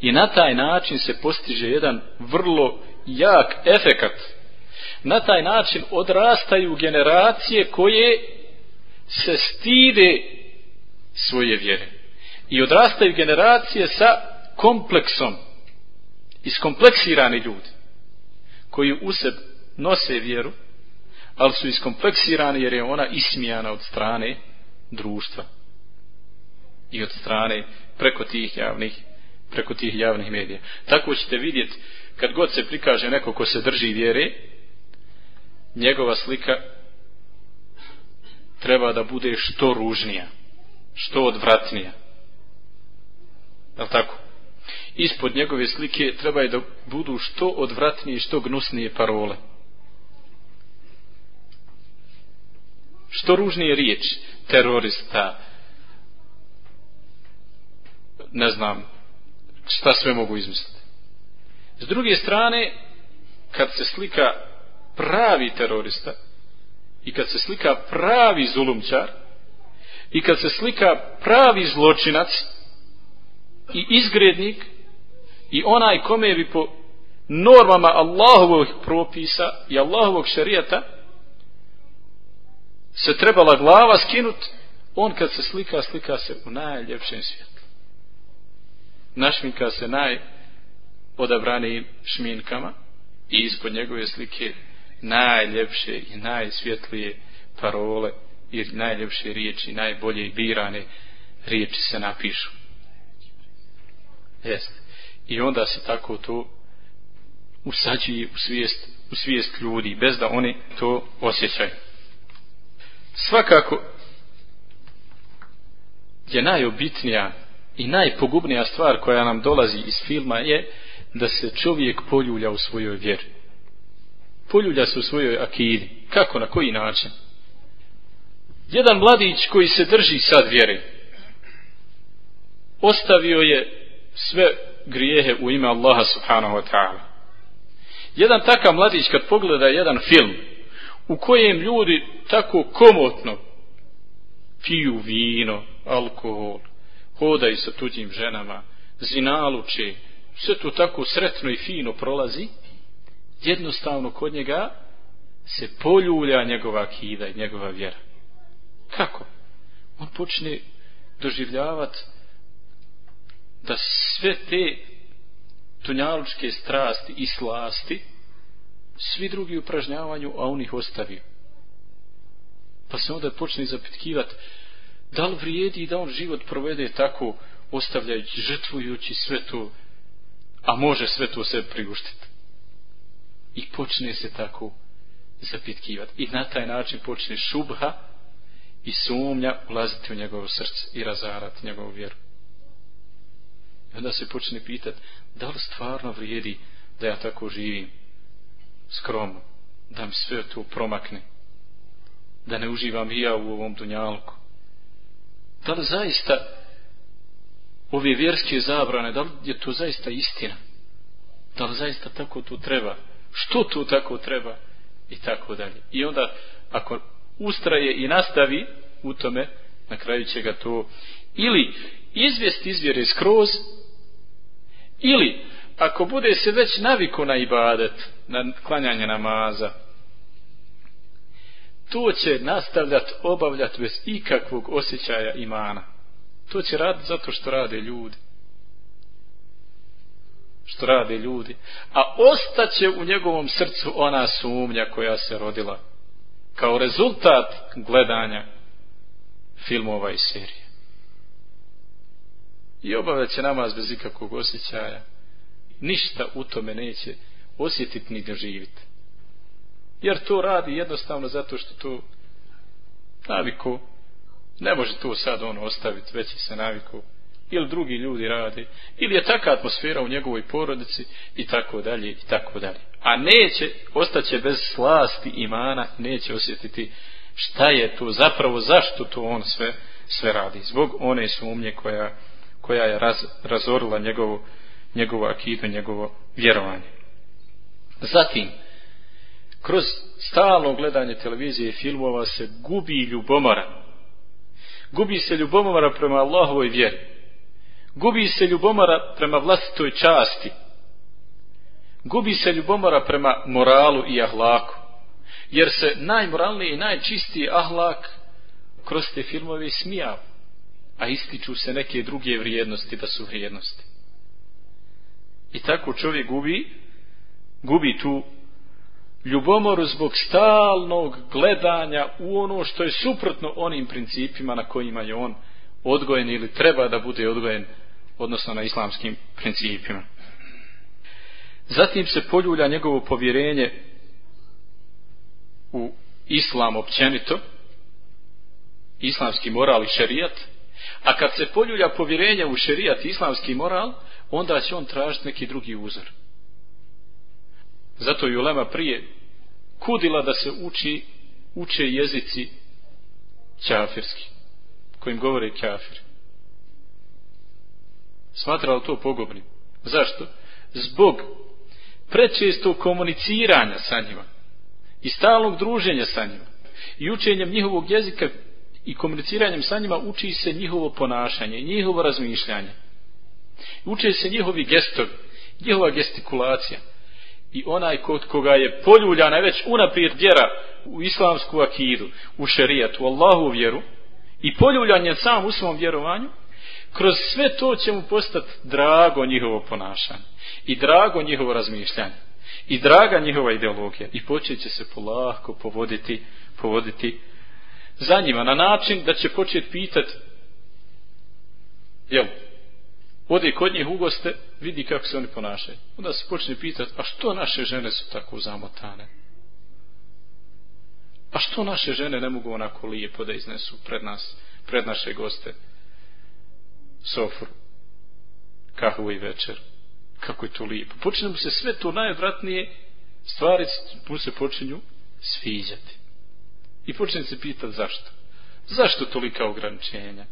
I na taj način se postiže jedan vrlo jak efekat na taj način odrastaju generacije koje se stide svoje vjere. I odrastaju generacije sa kompleksom, iskompleksirani ljudi, koji u sebi nose vjeru, ali su iskompleksirani jer je ona ismijana od strane društva i od strane preko tih javnih preko tih javnih medija. Tako ćete vidjeti kad god se prikaže neko ko se drži vjere, njegova slika treba da bude što ružnija, što odvratnija. Je li tako? Ispod njegove slike treba je da budu što odvratnije i što gnusnije parole. Što ružnije riječ, terorista, ne znam šta sve mogu izmisliti. S druge strane, kad se slika pravi terorista i kad se slika pravi zulumčar i kad se slika pravi zločinac i izgrednik i onaj kome bi po normama Allahovog propisa i Allahovog šarijata se trebala glava skinut on kad se slika slika se u najljepšem svijetu našminka se naj odabranijim šminkama i ispod njegove slike najljepše i najsvjetlije parole i najljepše riječi, najbolje birane riječi se napišu. Jest. I onda se tako to usađuje u svijest, u svijest ljudi, bez da oni to osjećaju. Svakako je najobitnija i najpogubnija stvar koja nam dolazi iz filma je da se čovjek poljulja u svojoj vjeri. Poljulja se u svojoj akidi. Kako, na koji način? Jedan mladić koji se drži sad vjere, ostavio je sve grijehe u ime Allaha subhanahu wa ta'ala. Jedan takav mladić kad pogleda jedan film u kojem ljudi tako komotno piju vino, alkohol, hodaju sa tuđim ženama, zinaluče, sve to tako sretno i fino prolazi, jednostavno kod njega se poljulja njegova akida i njegova vjera. Kako? On počne doživljavati da sve te tunjalučke strasti i slasti svi drugi upražnjavanju, a on ih ostavio. Pa se onda počne zapitkivati da li vrijedi da on život provede tako ostavljajući, žrtvujući sve to a može sve to sve priuštiti i počne se tako zapitkivati i na taj način počne šubha i sumnja ulaziti u njegovo srce i razarati njegovu vjeru. I onda se počne pitati da li stvarno vrijedi da ja tako živim? Skromno da mi sve to promakne da ne uživam i ja u ovom dunjalku da li zaista ove vjerske zabrane, da li je to zaista istina? Da li zaista tako to treba? Što to tako treba? I tako dalje. I onda, ako ustraje i nastavi u tome, na kraju će ga to ili izvijest izvjere skroz, ili ako bude se već naviku na ibadet, na klanjanje namaza, to će nastavljati obavljati bez ikakvog osjećaja imana. To će raditi zato što rade ljudi. Što rade ljudi. A ostaće u njegovom srcu ona sumnja koja se rodila kao rezultat gledanja filmova i serije. I obavljat će namaz bez ikakvog osjećaja. Ništa u tome neće osjetiti ni doživiti. Jer to radi jednostavno zato što to naviku ne može to sad on ostaviti, već se naviku ili drugi ljudi rade, ili je taka atmosfera u njegovoj porodici i tako dalje i tako dalje. A neće, ostaće bez slasti imana, neće osjetiti šta je to, zapravo zašto to on sve, sve radi. Zbog one sumnje koja, koja je raz, razorila njegovu njegovo akidu, njegovo vjerovanje. Zatim, kroz stalno gledanje televizije i filmova se gubi ljubomora. Gubi se ljubomora prema Allahovoj vjeri. Gubi se ljubomora prema vlastitoj časti. Gubi se ljubomora prema moralu i ahlaku. Jer se najmoralniji i najčistiji ahlak kroz te filmove smija. A ističu se neke druge vrijednosti da su vrijednosti. I tako čovjek gubi, gubi tu ljubomoru zbog stalnog gledanja u ono što je suprotno onim principima na kojima je on odgojen ili treba da bude odgojen odnosno na islamskim principima. Zatim se poljulja njegovo povjerenje u islam općenito, islamski moral i šerijat, a kad se poljulja povjerenje u šerijat i islamski moral, onda će on tražiti neki drugi uzor. Zato je Ulema prije kudila da se uči, uče jezici ćafirski, kojim govore ćafir. Smatrao to pogubnim. Zašto? Zbog prečestog komuniciranja sa njima i stalnog druženja sa njima i učenjem njihovog jezika i komuniciranjem sa njima uči se njihovo ponašanje, njihovo razmišljanje. Uče se njihovi gestovi, njihova gestikulacija. I onaj kod koga je poljuljana već unaprijed vjera u islamsku akidu, u šerijatu, u Allahu vjeru, i poljuljanje sam u svom vjerovanju, kroz sve to će mu postati drago njihovo ponašanje i drago njihovo razmišljanje i draga njihova ideologija i počeće se polako povoditi, povoditi za njima na način da će početi pitati jel, ode kod njih u goste, vidi kako se oni ponašaju. Onda se počne pitati, a što naše žene su tako zamotane? A što naše žene ne mogu onako lijepo da iznesu pred nas, pred naše goste? Sofru, kahvu i večer. Kako je to lijepo. Počne mu se sve to najvratnije stvari mu se počinju sviđati. I počne se pitati zašto. Zašto tolika ograničenja?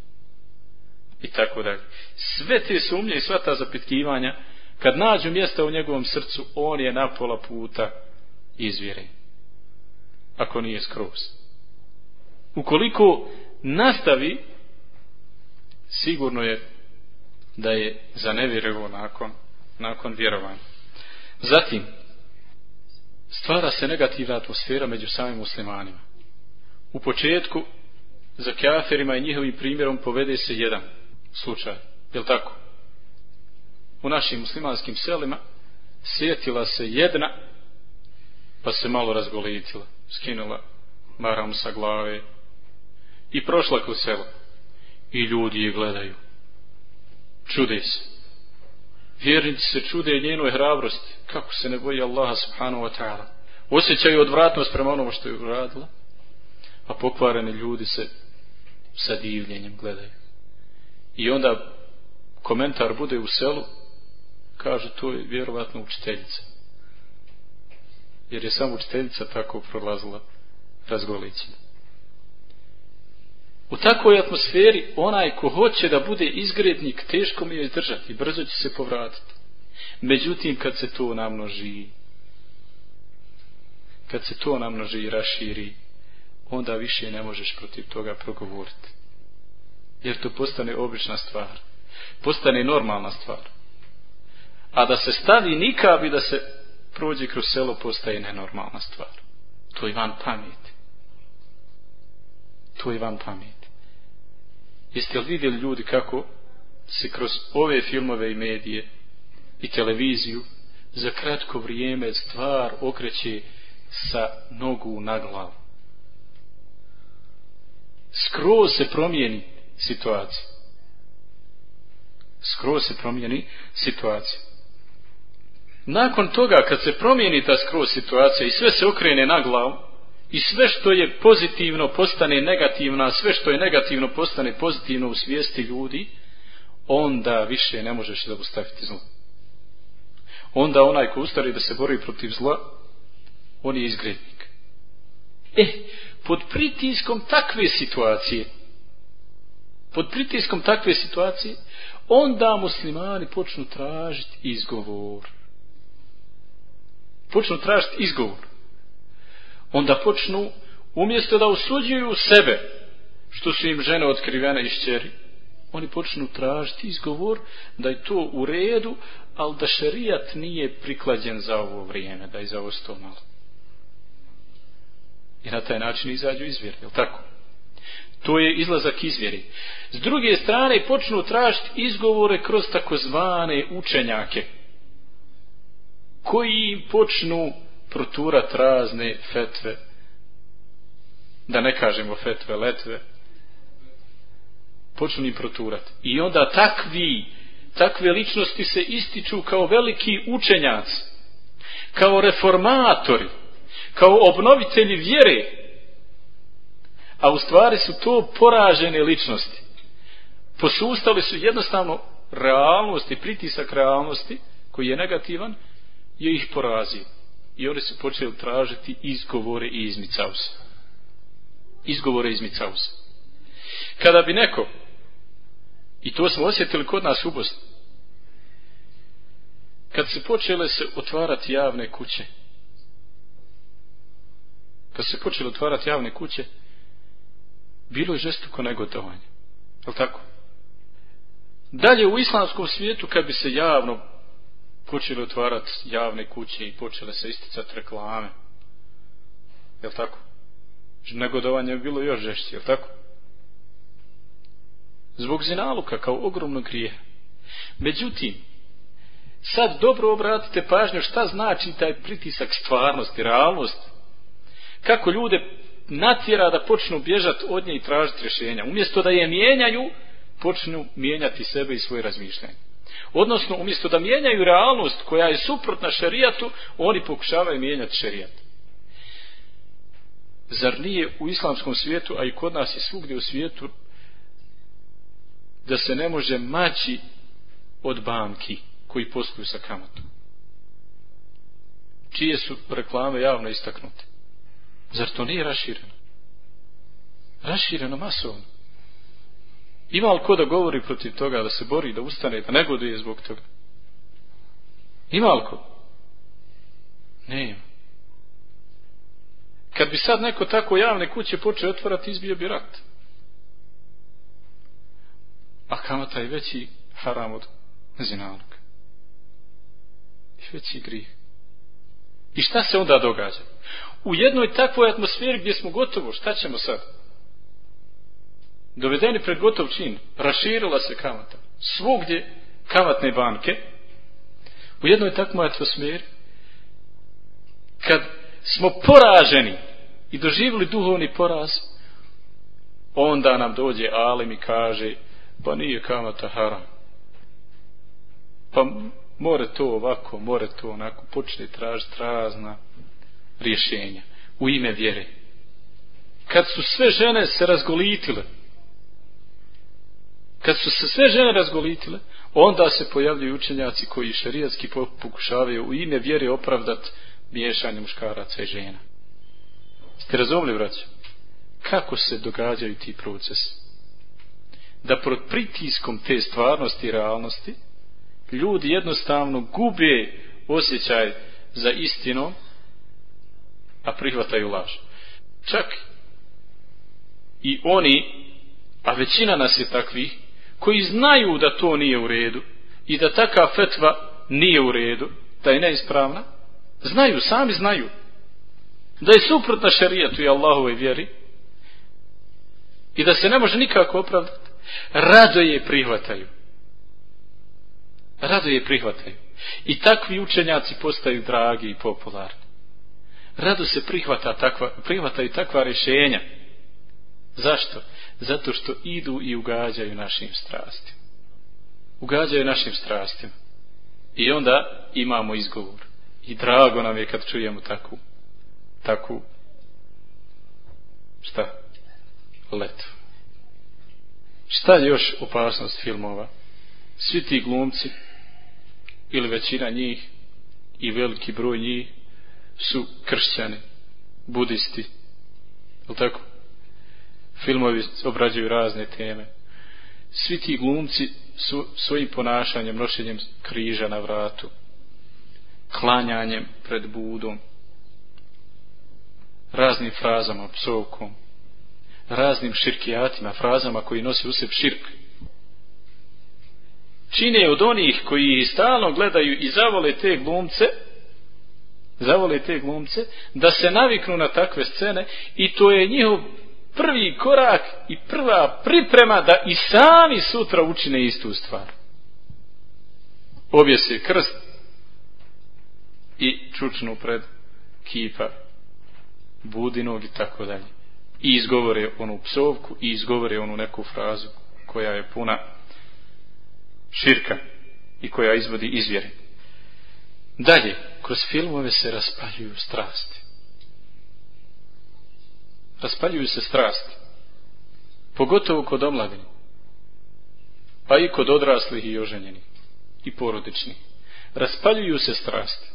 I tako da. Sve te sumnje i sva ta zapitkivanja, kad nađu mjesta u njegovom srcu, on je na pola puta izvjeren ako nije skroz. Ukoliko nastavi, sigurno je da je zanevjerovo nakon, nakon vjerovanja. Zatim, stvara se negativna atmosfera među samim muslimanima. U početku, za kafirima i njihovim primjerom povede se jedan slučaj. Je li tako? U našim muslimanskim selima sjetila se jedna pa se malo razgolitila skinula maram sa glave i prošla kroz selo i ljudi je gledaju čude se vjernici se čude njenoj hrabrosti kako se ne boji Allaha subhanahu wa ta'ala osjećaju odvratnost prema onomu što je uradila a pokvareni ljudi se sa divljenjem gledaju i onda komentar bude u selu kaže to je vjerovatno učiteljica jer je samo učiteljica tako prolazila razgolićena. U takvoj atmosferi onaj ko hoće da bude izgrednik, teško mi je izdržati, brzo će se povratiti. Međutim, kad se to namnoži, kad se to namnoži i raširi, onda više ne možeš protiv toga progovoriti. Jer to postane obična stvar. Postane normalna stvar. A da se stavi nikab i da se prođe kroz selo postaje nenormalna stvar. To je van pameti. To je van pameti. Jeste li vidjeli ljudi kako se kroz ove filmove i medije i televiziju za kratko vrijeme stvar okreće sa nogu na glavu. Skroz se promijeni situacija. Skroz se promijeni situacija nakon toga kad se promijeni ta skroz situacija i sve se okrene na glavu i sve što je pozitivno postane negativno, a sve što je negativno postane pozitivno u svijesti ljudi, onda više ne možeš da ustaviti zlo. Onda onaj ko ustari da se bori protiv zla, on je izgrednik. E, pod pritiskom takve situacije, pod pritiskom takve situacije, onda muslimani počnu tražiti izgovor počnu tražiti izgovor. Onda počnu, umjesto da usuđuju sebe, što su im žene otkrivene iz čeri, oni počnu tražiti izgovor da je to u redu, ali da šerijat nije priklađen za ovo vrijeme, da je za ovo sto malo. I na taj način izađu izvjeri, je tako? To je izlazak izvjeri. S druge strane počnu tražiti izgovore kroz takozvane učenjake, koji počnu proturat razne fetve, da ne kažemo fetve, letve, počnu im proturat. I onda takvi, takve ličnosti se ističu kao veliki učenjaci, kao reformatori, kao obnovitelji vjere, a u stvari su to poražene ličnosti. Posustali su jednostavno realnosti, pritisak realnosti, koji je negativan, je ih porazio. I oni su počeli tražiti izgovore i izmicao se. Izgovore i izmicao se. Kada bi neko, i to smo osjetili kod nas u Bosni, kad se počele se otvarati javne kuće, kad se počele otvarati javne kuće, bilo je žestoko negodovanje. Je li tako? Dalje u islamskom svijetu, kad bi se javno počeli otvarati javne kuće i počele se isticati reklame, je li tako? Negodovanje je bilo još žešće, je li tako? Zbog zinaluka kao ogromno grije. Međutim, sad dobro obratite pažnju šta znači taj pritisak stvarnosti, realnost. Kako ljude natjera da počnu bježati od nje i tražiti rješenja. Umjesto da je mijenjaju, počnu mijenjati sebe i svoje razmišljanje. Odnosno, umjesto da mijenjaju realnost koja je suprotna šerijatu, oni pokušavaju mijenjati šerijat. Zar nije u islamskom svijetu, a i kod nas i svugdje u svijetu, da se ne može maći od banki koji posluju sa kamatom? Čije su reklame javno istaknute? Zar to nije rašireno? Rašireno masovno. Ima li ko da govori protiv toga, da se bori, da ustane, da negoduje zbog toga? Ima li ko? Ne ima. Kad bi sad neko tako javne kuće počeo otvarati, izbio bi rat. A kamata je veći haram od zinalog. I veći grih. I šta se onda događa? U jednoj takvoj atmosferi gdje smo gotovo, šta ćemo sad? Dovedeni pred gotov čin, raširila se kamata. Svugdje kamatne banke, u jednoj takvoj atmosferi, kad smo poraženi i doživjeli duhovni poraz, onda nam dođe Alim i kaže, pa nije kamata haram. Pa more to ovako, more to onako, počne tražiti razna rješenja u ime vjere. Kad su sve žene se razgolitile, kad su se sve žene razgolitile, onda se pojavljaju učenjaci koji šarijatski pokušavaju u ime vjere opravdati miješanje muškaraca i žena. Ste razumili, braćo? Kako se događaju ti procesi? Da pod pritiskom te stvarnosti i realnosti ljudi jednostavno gube osjećaj za istinom, a prihvataju laž. Čak i oni, a većina nas je takvih, koji znaju da to nije u redu i da taka fetva nije u redu, da je neispravna, znaju, sami znaju da je suprotna šarijatu i Allahove vjeri i da se ne može nikako opravdati, rado je prihvataju. Rado je prihvataju. I takvi učenjaci postaju dragi i popularni. Rado se prihvata takva, prihvataju takva rješenja. Zašto? Zato što idu i ugađaju našim strastima. Ugađaju našim strastima. I onda imamo izgovor. I drago nam je kad čujemo takvu takvu šta? Letu. Šta je još opasnost filmova? Svi ti glumci ili većina njih i veliki broj njih su kršćani, budisti. Je tako? Filmovi obrađuju razne teme. Svi ti glumci su svojim ponašanjem, nošenjem križa na vratu, klanjanjem pred budom, raznim frazama, psovkom, raznim širkijatima, frazama koji nosi u sebi širk. Čine od onih koji stalno gledaju i zavole te glumce, zavole te glumce, da se naviknu na takve scene i to je njihov prvi korak i prva priprema da i sami sutra učine istu stvar. Objese krst i čučnu pred kipa budinog i tako dalje. I izgovore onu psovku i izgovore onu neku frazu koja je puna širka i koja izvodi izvjere. Dalje, kroz filmove se raspaljuju strasti. Raspaljuju se strasti. Pogotovo kod omladine. Pa i kod odraslih i oženjenih. I porodičnih. Raspaljuju se strasti.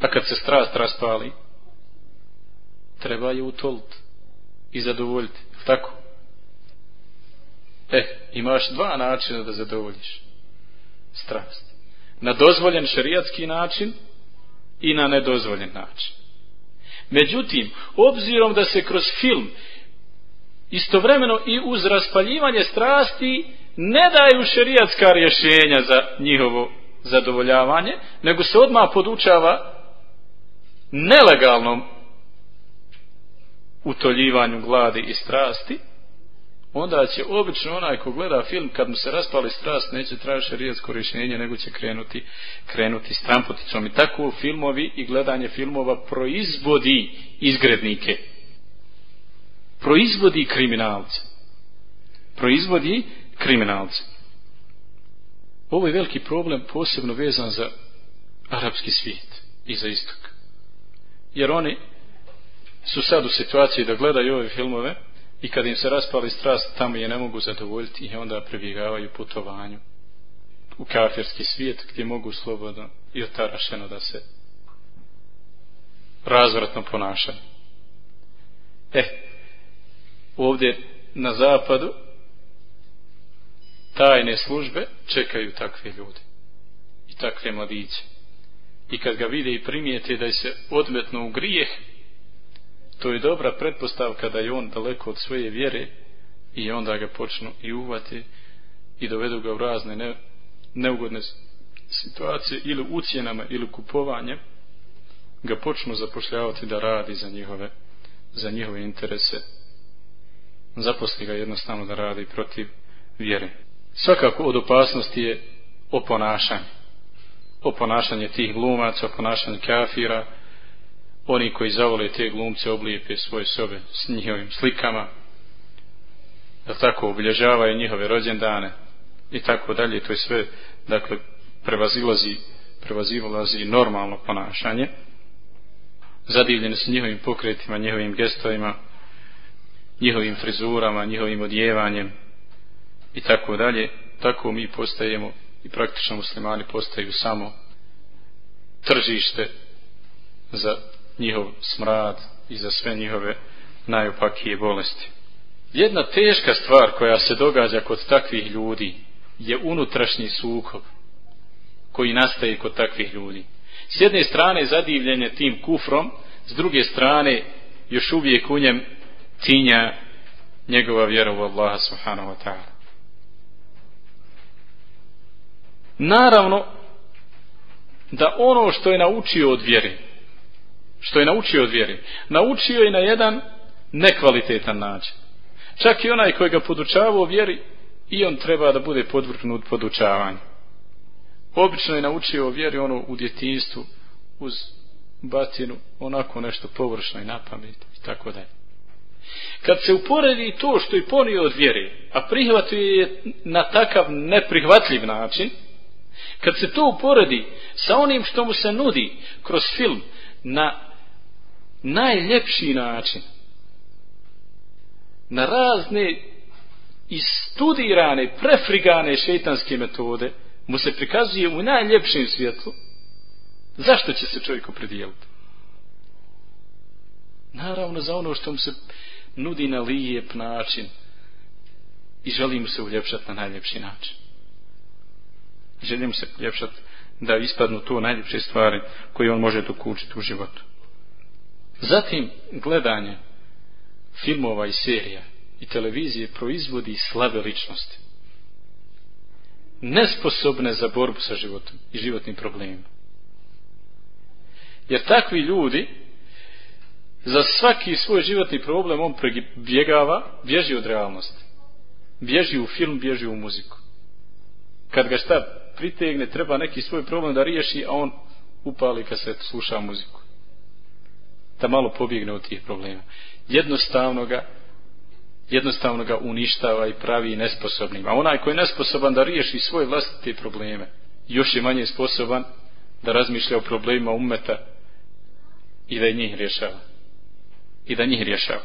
A kad se strast raspali, treba je utoliti i zadovoljiti. Tako? E, imaš dva načina da zadovoljiš strast. Na dozvoljen šerijatski način i na nedozvoljen način. Međutim, obzirom da se kroz film istovremeno i uz raspaljivanje strasti ne daju šerijatska rješenja za njihovo zadovoljavanje, nego se odmah podučava nelegalnom utoljivanju gladi i strasti, onda će obično onaj ko gleda film, kad mu se raspali strast, neće tražiti šarijetsko rješenje, nego će krenuti, krenuti stramputicom. I tako filmovi i gledanje filmova proizvodi izgrednike. Proizvodi kriminalce. Proizvodi kriminalce. Ovo je veliki problem posebno vezan za arapski svijet i za istok. Jer oni su sad u situaciji da gledaju ove filmove i kad im se raspali strast tamo je ne mogu zadovoljiti i onda pribjegavaju putovanju u kafirski svijet gdje mogu slobodno i otarašeno da se razvratno ponašaju. E, ovdje na zapadu tajne službe čekaju takve ljude i takve mladiće. I kad ga vide i primijete da se odmetno u grijeh, to je dobra pretpostavka da je on daleko od svoje vjere i onda ga počnu i uvati i dovedu ga u razne ne, neugodne situacije ili ucijenama ili kupovanjem ga počnu zapošljavati da radi za njihove za njihove interese. Zaposli ga jednostavno da radi protiv vjere. Svakako od opasnosti je oponašanje. Oponašanje tih glumaca oponašanje kafira oni koji zavole te glumce oblijepe svoje sobe s njihovim slikama da tako obilježavaju njihove rođendane i tako dalje to je sve dakle prevazilazi prevazilazi normalno ponašanje. Zadivljeni su njihovim pokretima njihovim gestovima njihovim frizurama njihovim odjevanjem i tako dalje. Tako mi postajemo i praktično muslimani postaju samo tržište za njihov smrad i za sve njihove najopakije bolesti. Jedna teška stvar koja se događa kod takvih ljudi je unutrašnji sukob koji nastaje kod takvih ljudi. S jedne strane zadivljenje tim kufrom, s druge strane još uvijek u njem tinja njegova vjera u Allaha subhanahu wa ta'ala. Naravno, da ono što je naučio od vjere, što je naučio od vjere. Naučio je na jedan nekvalitetan način. Čak i onaj koji ga podučavao vjeri, i on treba da bude podvrgnut podučavanju. Obično je naučio o vjeri ono u djetinstvu, uz batinu, onako nešto površno i na pamet i tako dalje. Kad se uporedi to što je ponio od vjere, a prihvatio je na takav neprihvatljiv način, kad se to uporedi sa onim što mu se nudi kroz film na najljepši način na razne istudirane, prefrigane šeitanske metode mu se prikazuje u najljepšem svjetlu zašto će se čovjek opredijeliti naravno za ono što mu se nudi na lijep način i želi mu se uljepšati na najljepši način. Želi mu se uljepšati da ispadnu to najljepše stvari koje on može dokučiti u životu. Zatim gledanje filmova i serija i televizije proizvodi slabe ličnosti. Nesposobne za borbu sa životom i životnim problemima. Jer takvi ljudi za svaki svoj životni problem on bjegava, bježi od realnosti. Bježi u film, bježi u muziku. Kad ga šta pritegne, treba neki svoj problem da riješi, a on upali kad se sluša muziku da malo pobjegne od tih problema. Jednostavno ga jednostavno ga uništava i pravi nesposobnim. A onaj koji je nesposoban da riješi svoje vlastite probleme, još je manje sposoban da razmišlja o problemima umeta i da njih rješava. I da njih rješava.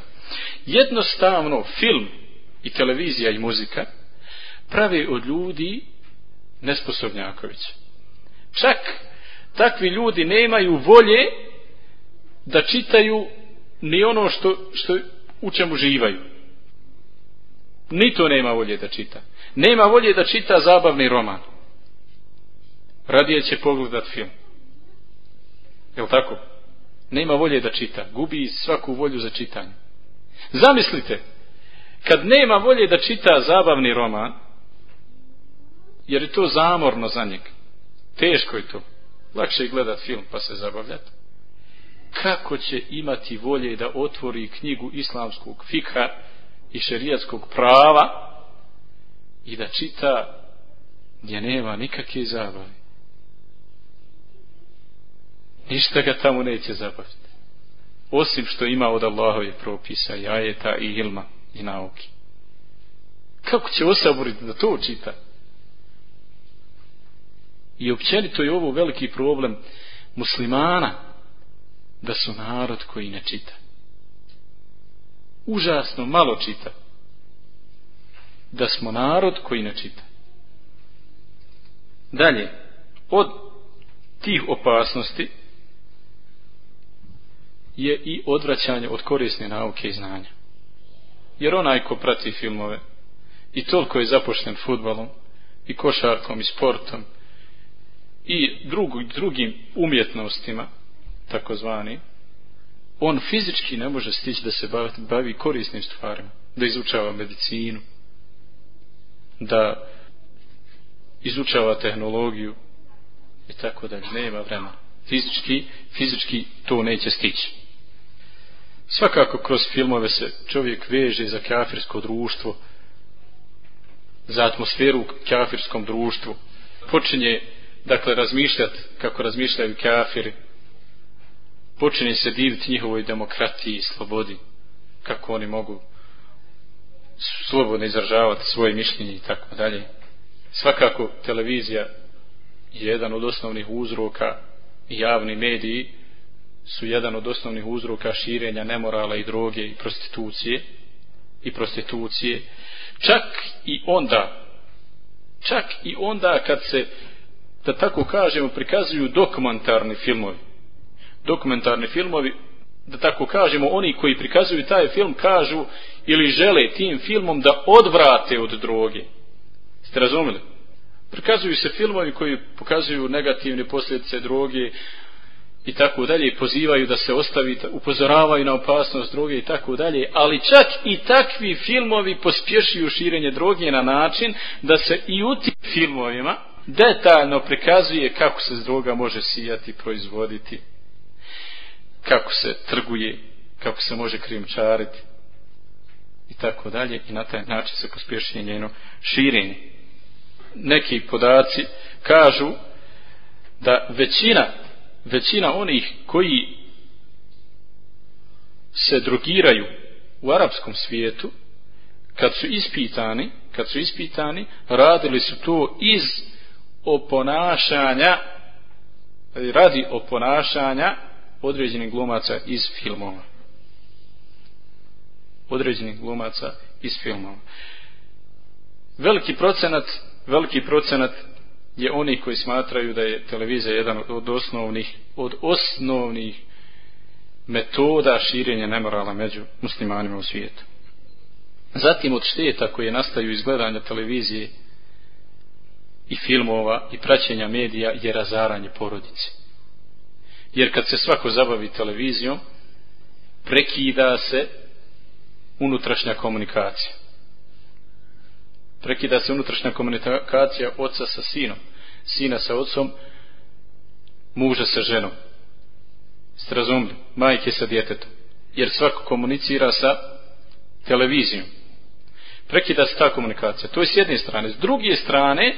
Jednostavno film i televizija i muzika pravi od ljudi nesposobnjaković. Čak takvi ljudi nemaju volje da čitaju ni ono što, što u čemu živaju. Ni to nema volje da čita. Nema volje da čita zabavni roman. radije će pogledat film. Je tako? Nema volje da čita. Gubi svaku volju za čitanje. Zamislite, kad nema volje da čita zabavni roman, jer je to zamorno za njeg. Teško je to. Lakše je gledat film pa se zabavljati. Kako će imati volje da otvori knjigu islamskog fikha i šerijatskog prava i da čita gdje nema nikakve zabave. Ništa ga tamo neće zabaviti. Osim što ima od Allahove propisa, jajeta i ilma i nauki. Kako će osaboriti da to čita? I općenito je ovo veliki problem muslimana da su narod koji ne čita. Užasno malo čita. Da smo narod koji ne čita. Dalje, od tih opasnosti je i odvraćanje od korisne nauke i znanja. Jer onaj ko prati filmove i toliko je zapošten futbalom i košarkom i sportom i drug, drugim umjetnostima, takozvani, on fizički ne može stići da se bavi, bavi korisnim stvarima, da izučava medicinu, da izučava tehnologiju i tako da Nema vremena. Fizički, fizički to neće stići. Svakako kroz filmove se čovjek veže za kafirsko društvo, za atmosferu u kafirskom društvu. Počinje, dakle, razmišljati kako razmišljaju kafiri počini se diviti njihovoj demokratiji i slobodi. Kako oni mogu slobodno izražavati svoje mišljenje i tako dalje. Svakako, televizija je jedan od osnovnih uzroka i javni mediji su jedan od osnovnih uzroka širenja nemorala i droge i prostitucije i prostitucije čak i onda čak i onda kad se da tako kažemo prikazuju dokumentarni filmovi dokumentarni filmovi da tako kažemo oni koji prikazuju taj film kažu ili žele tim filmom da odvrate od droge. Ste razumili? Prikazuju se filmovi koji pokazuju negativne posljedice droge i tako dalje pozivaju da se ostavi, upozoravaju na opasnost droge i tako dalje, ali čak i takvi filmovi pospješuju širenje droge na način da se i u tim filmovima detaljno prikazuje kako se droga može sijati, proizvoditi, kako se trguje, kako se može krijumčariti i tako dalje i na taj način se pospješuje njeno širenje. Neki podaci kažu da većina većina onih koji se drogiraju u arapskom svijetu kad su ispitani kad su ispitani radili su to iz oponašanja radi oponašanja određenih glumaca iz filmova određenih glumaca iz filmova veliki procenat veliki procenat je oni koji smatraju da je televizija jedan od osnovnih od osnovnih metoda širenja nemorala među muslimanima u svijetu. Zatim od šteta koje nastaju iz gledanja televizije i filmova i praćenja medija je razaranje porodice. Jer kad se svako zabavi televizijom, prekida se unutrašnja komunikacija prekida se unutrašnja komunikacija oca sa sinom, sina sa ocom, muža sa ženom. Ste razumili? Majke sa djetetom. Jer svako komunicira sa televizijom. Prekida se ta komunikacija. To je s jedne strane. S druge strane,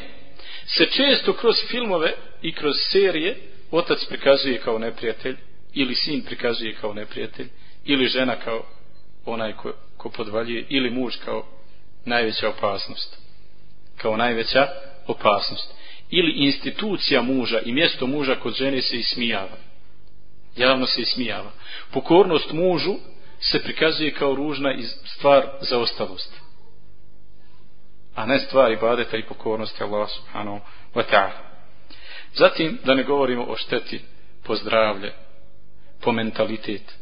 se često kroz filmove i kroz serije otac prikazuje kao neprijatelj ili sin prikazuje kao neprijatelj ili žena kao onaj ko, ko podvaljuje ili muž kao najveća opasnost. Kao najveća opasnost. Ili institucija muža i mjesto muža kod žene se ismijava. Javno se ismijava. Pokornost mužu se prikazuje kao ružna stvar za ostalost. A ne stvar ibadeta i pokornosti Allah subhanahu wa ta'ala. Zatim, da ne govorimo o šteti po zdravlje, po mentalitet,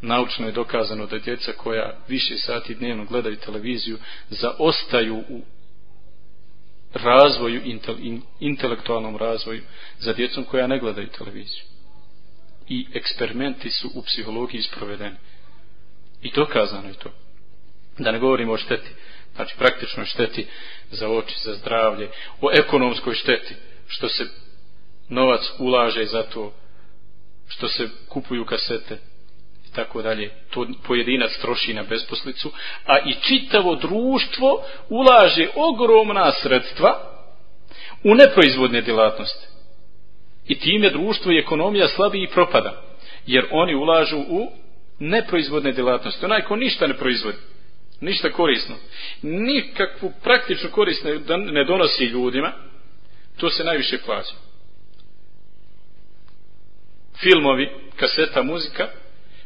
naučno je dokazano da djeca koja više sati dnevno gledaju televiziju zaostaju u razvoju, intelektualnom razvoju za djecom koja ne gledaju televiziju. I eksperimenti su u psihologiji isprovedeni. I dokazano je to. Da ne govorimo o šteti. Znači, praktičnoj šteti za oči, za zdravlje. O ekonomskoj šteti. Što se novac ulaže za to. Što se kupuju kasete. I tako dalje. To pojedinac troši na besposlicu. A i čitavo društvo ulaže ogromna sredstva u neproizvodne djelatnosti. I time društvo i ekonomija slabi i propada. Jer oni ulažu u neproizvodne djelatnosti. Onaj ko ništa ne proizvodi, ništa korisno, nikakvu praktičnu korist ne donosi ljudima, to se najviše plaća. Filmovi, kaseta, muzika,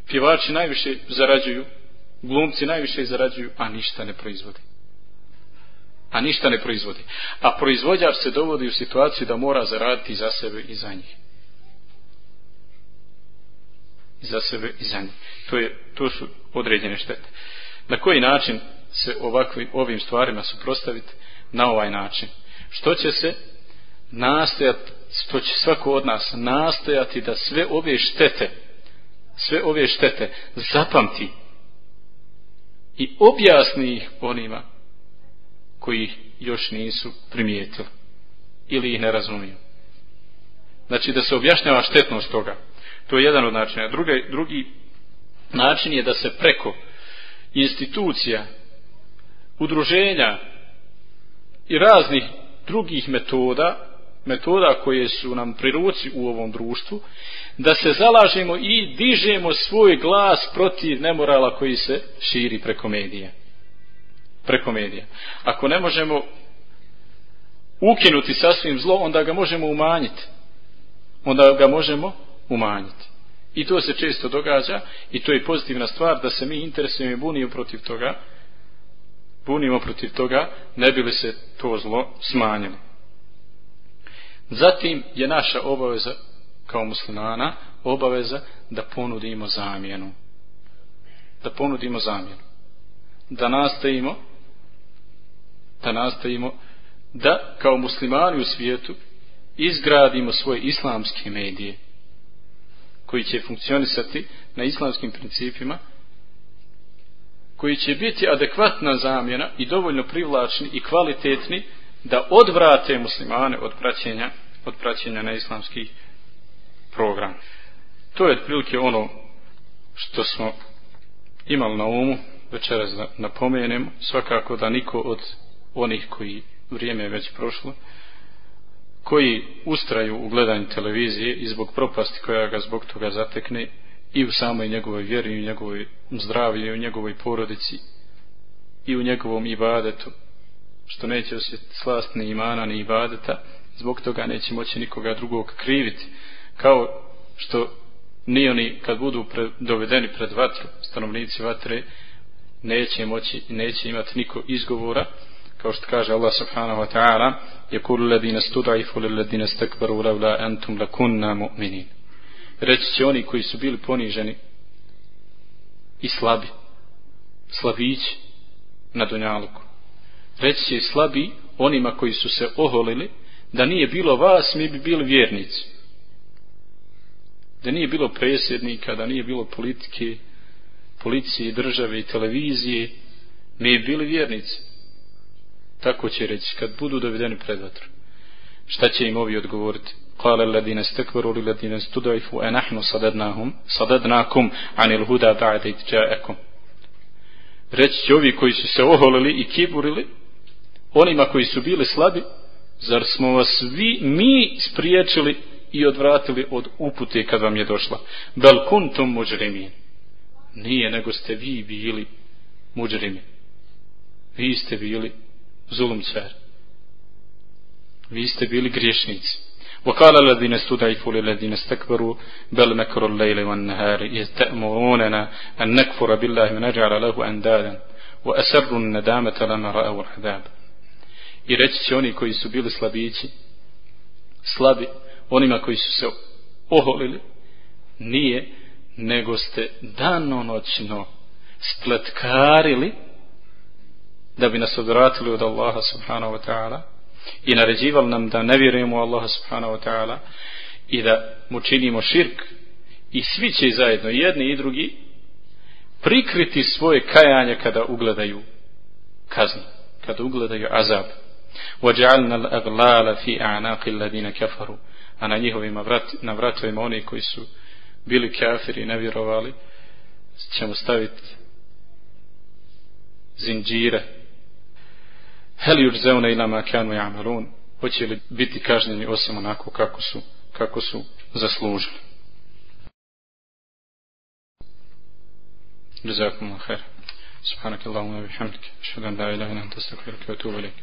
pjevači najviše zarađuju, glumci najviše zarađuju, a ništa ne proizvodi. A ništa ne proizvodi. A proizvođač se dovodi u situaciju da mora zaraditi za sebe i za njih za sebe i za njih. To, je, to su određene štete. Na koji način se ovakvi, ovim stvarima suprostaviti? Na ovaj način. Što će se nastojati, što će svako od nas nastojati da sve ove štete, sve ove štete zapamti i objasni ih onima koji još nisu primijetili ili ih ne razumiju. Znači da se objašnjava štetnost toga. To je jedan od načina. Drugi, drugi način je da se preko institucija, udruženja i raznih drugih metoda, metoda koje su nam pri ruci u ovom društvu, da se zalažemo i dižemo svoj glas protiv nemorala koji se širi preko medija. Preko medija. Ako ne možemo ukinuti sasvim zlo, onda ga možemo umanjiti. Onda ga možemo umanjiti. I to se često događa i to je pozitivna stvar da se mi interesujemo i bunimo protiv toga bunimo protiv toga ne bi li se to zlo smanjilo. Zatim je naša obaveza kao muslimana obaveza da ponudimo zamjenu. Da ponudimo zamjenu. Da nastavimo da nastavimo da kao muslimani u svijetu izgradimo svoje islamske medije koji će funkcionisati na islamskim principima, koji će biti adekvatna zamjena i dovoljno privlačni i kvalitetni da odvrate muslimane od praćenja, od praćenja na islamski program. To je otprilike ono što smo imali na umu večeras da napomenem svakako da niko od onih koji vrijeme je već prošlo koji ustraju u gledanju televizije i zbog propasti koja ga zbog toga zatekne i u samoj njegovoj vjeri i u njegovoj zdravlju i u njegovoj porodici i u njegovom ibadetu što neće osjetiti slast ni imana ni ibadeta zbog toga neće moći nikoga drugog kriviti kao što ni oni kad budu pre, dovedeni pred vatru stanovnici vatre neće moći neće imati niko izgovora kao što kaže Allah subhanahu wa ta'ala يقول الذين استضعفوا للذين استكبروا لولا أنتم لكنا مؤمنين reći će oni koji su bili poniženi i slabi slabići na dunjaluku reći će slabi onima koji su se oholili da nije bilo vas mi bi bili vjernici da nije bilo presjednika da nije bilo politike policije, države i televizije mi bi bili vjernici tako će reći kad budu dovedeni pred vatru šta će im ovi odgovoriti قال الذين استكبروا للذين استضعفوا أنحن صددناهم صددناكم عن الهدى بعد إذ جاءكم reći će ovi koji su se oholili i kiburili onima koji su bili slabi zar smo vas vi mi spriječili i odvratili od upute kad vam je došla bel kuntum muđrimin nije nego ste vi bili muđrimi vi ste bili zulumčar. Vi ste bili griješnici. وقال الذين استضعفوا للذين استكبروا بل مكر الليل والنهار إذ تأمروننا أن نكفر بالله ونجعل له أندادا وأسروا الندامة لما رأوا العذاب I reći će oni koji su bili slabići, slabi, onima koji su se oholili, nije, nego ste danonoćno spletkarili da bi nas odvratili od Allaha subhanahu wa ta'ala i naređivali nam da ne vjerujemo u Allaha subhanahu wa ta'ala i da mu činimo širk. I svi će zajedno jedni i drugi prikriti svoje kajanje kada ugledaju kaznu kada ugledaju azab. وَجَعَلْنَا الْأَغْلَالَ فِي أَعْنَاقِ الَّذِينَ كَفَرُوا a na njihovim vrat, na vratovima oni koji su bili kafiri i nevjerovali ćemo staviti zinđire hel yurzevne ila ma kanu ya'malun hoće li biti kažnjeni osim onako kako su kako su zaslužili جزاكم الله خير سبحانك اللهم وبحمدك اشهد ان لا اله الا انت استغفرك واتوب اليك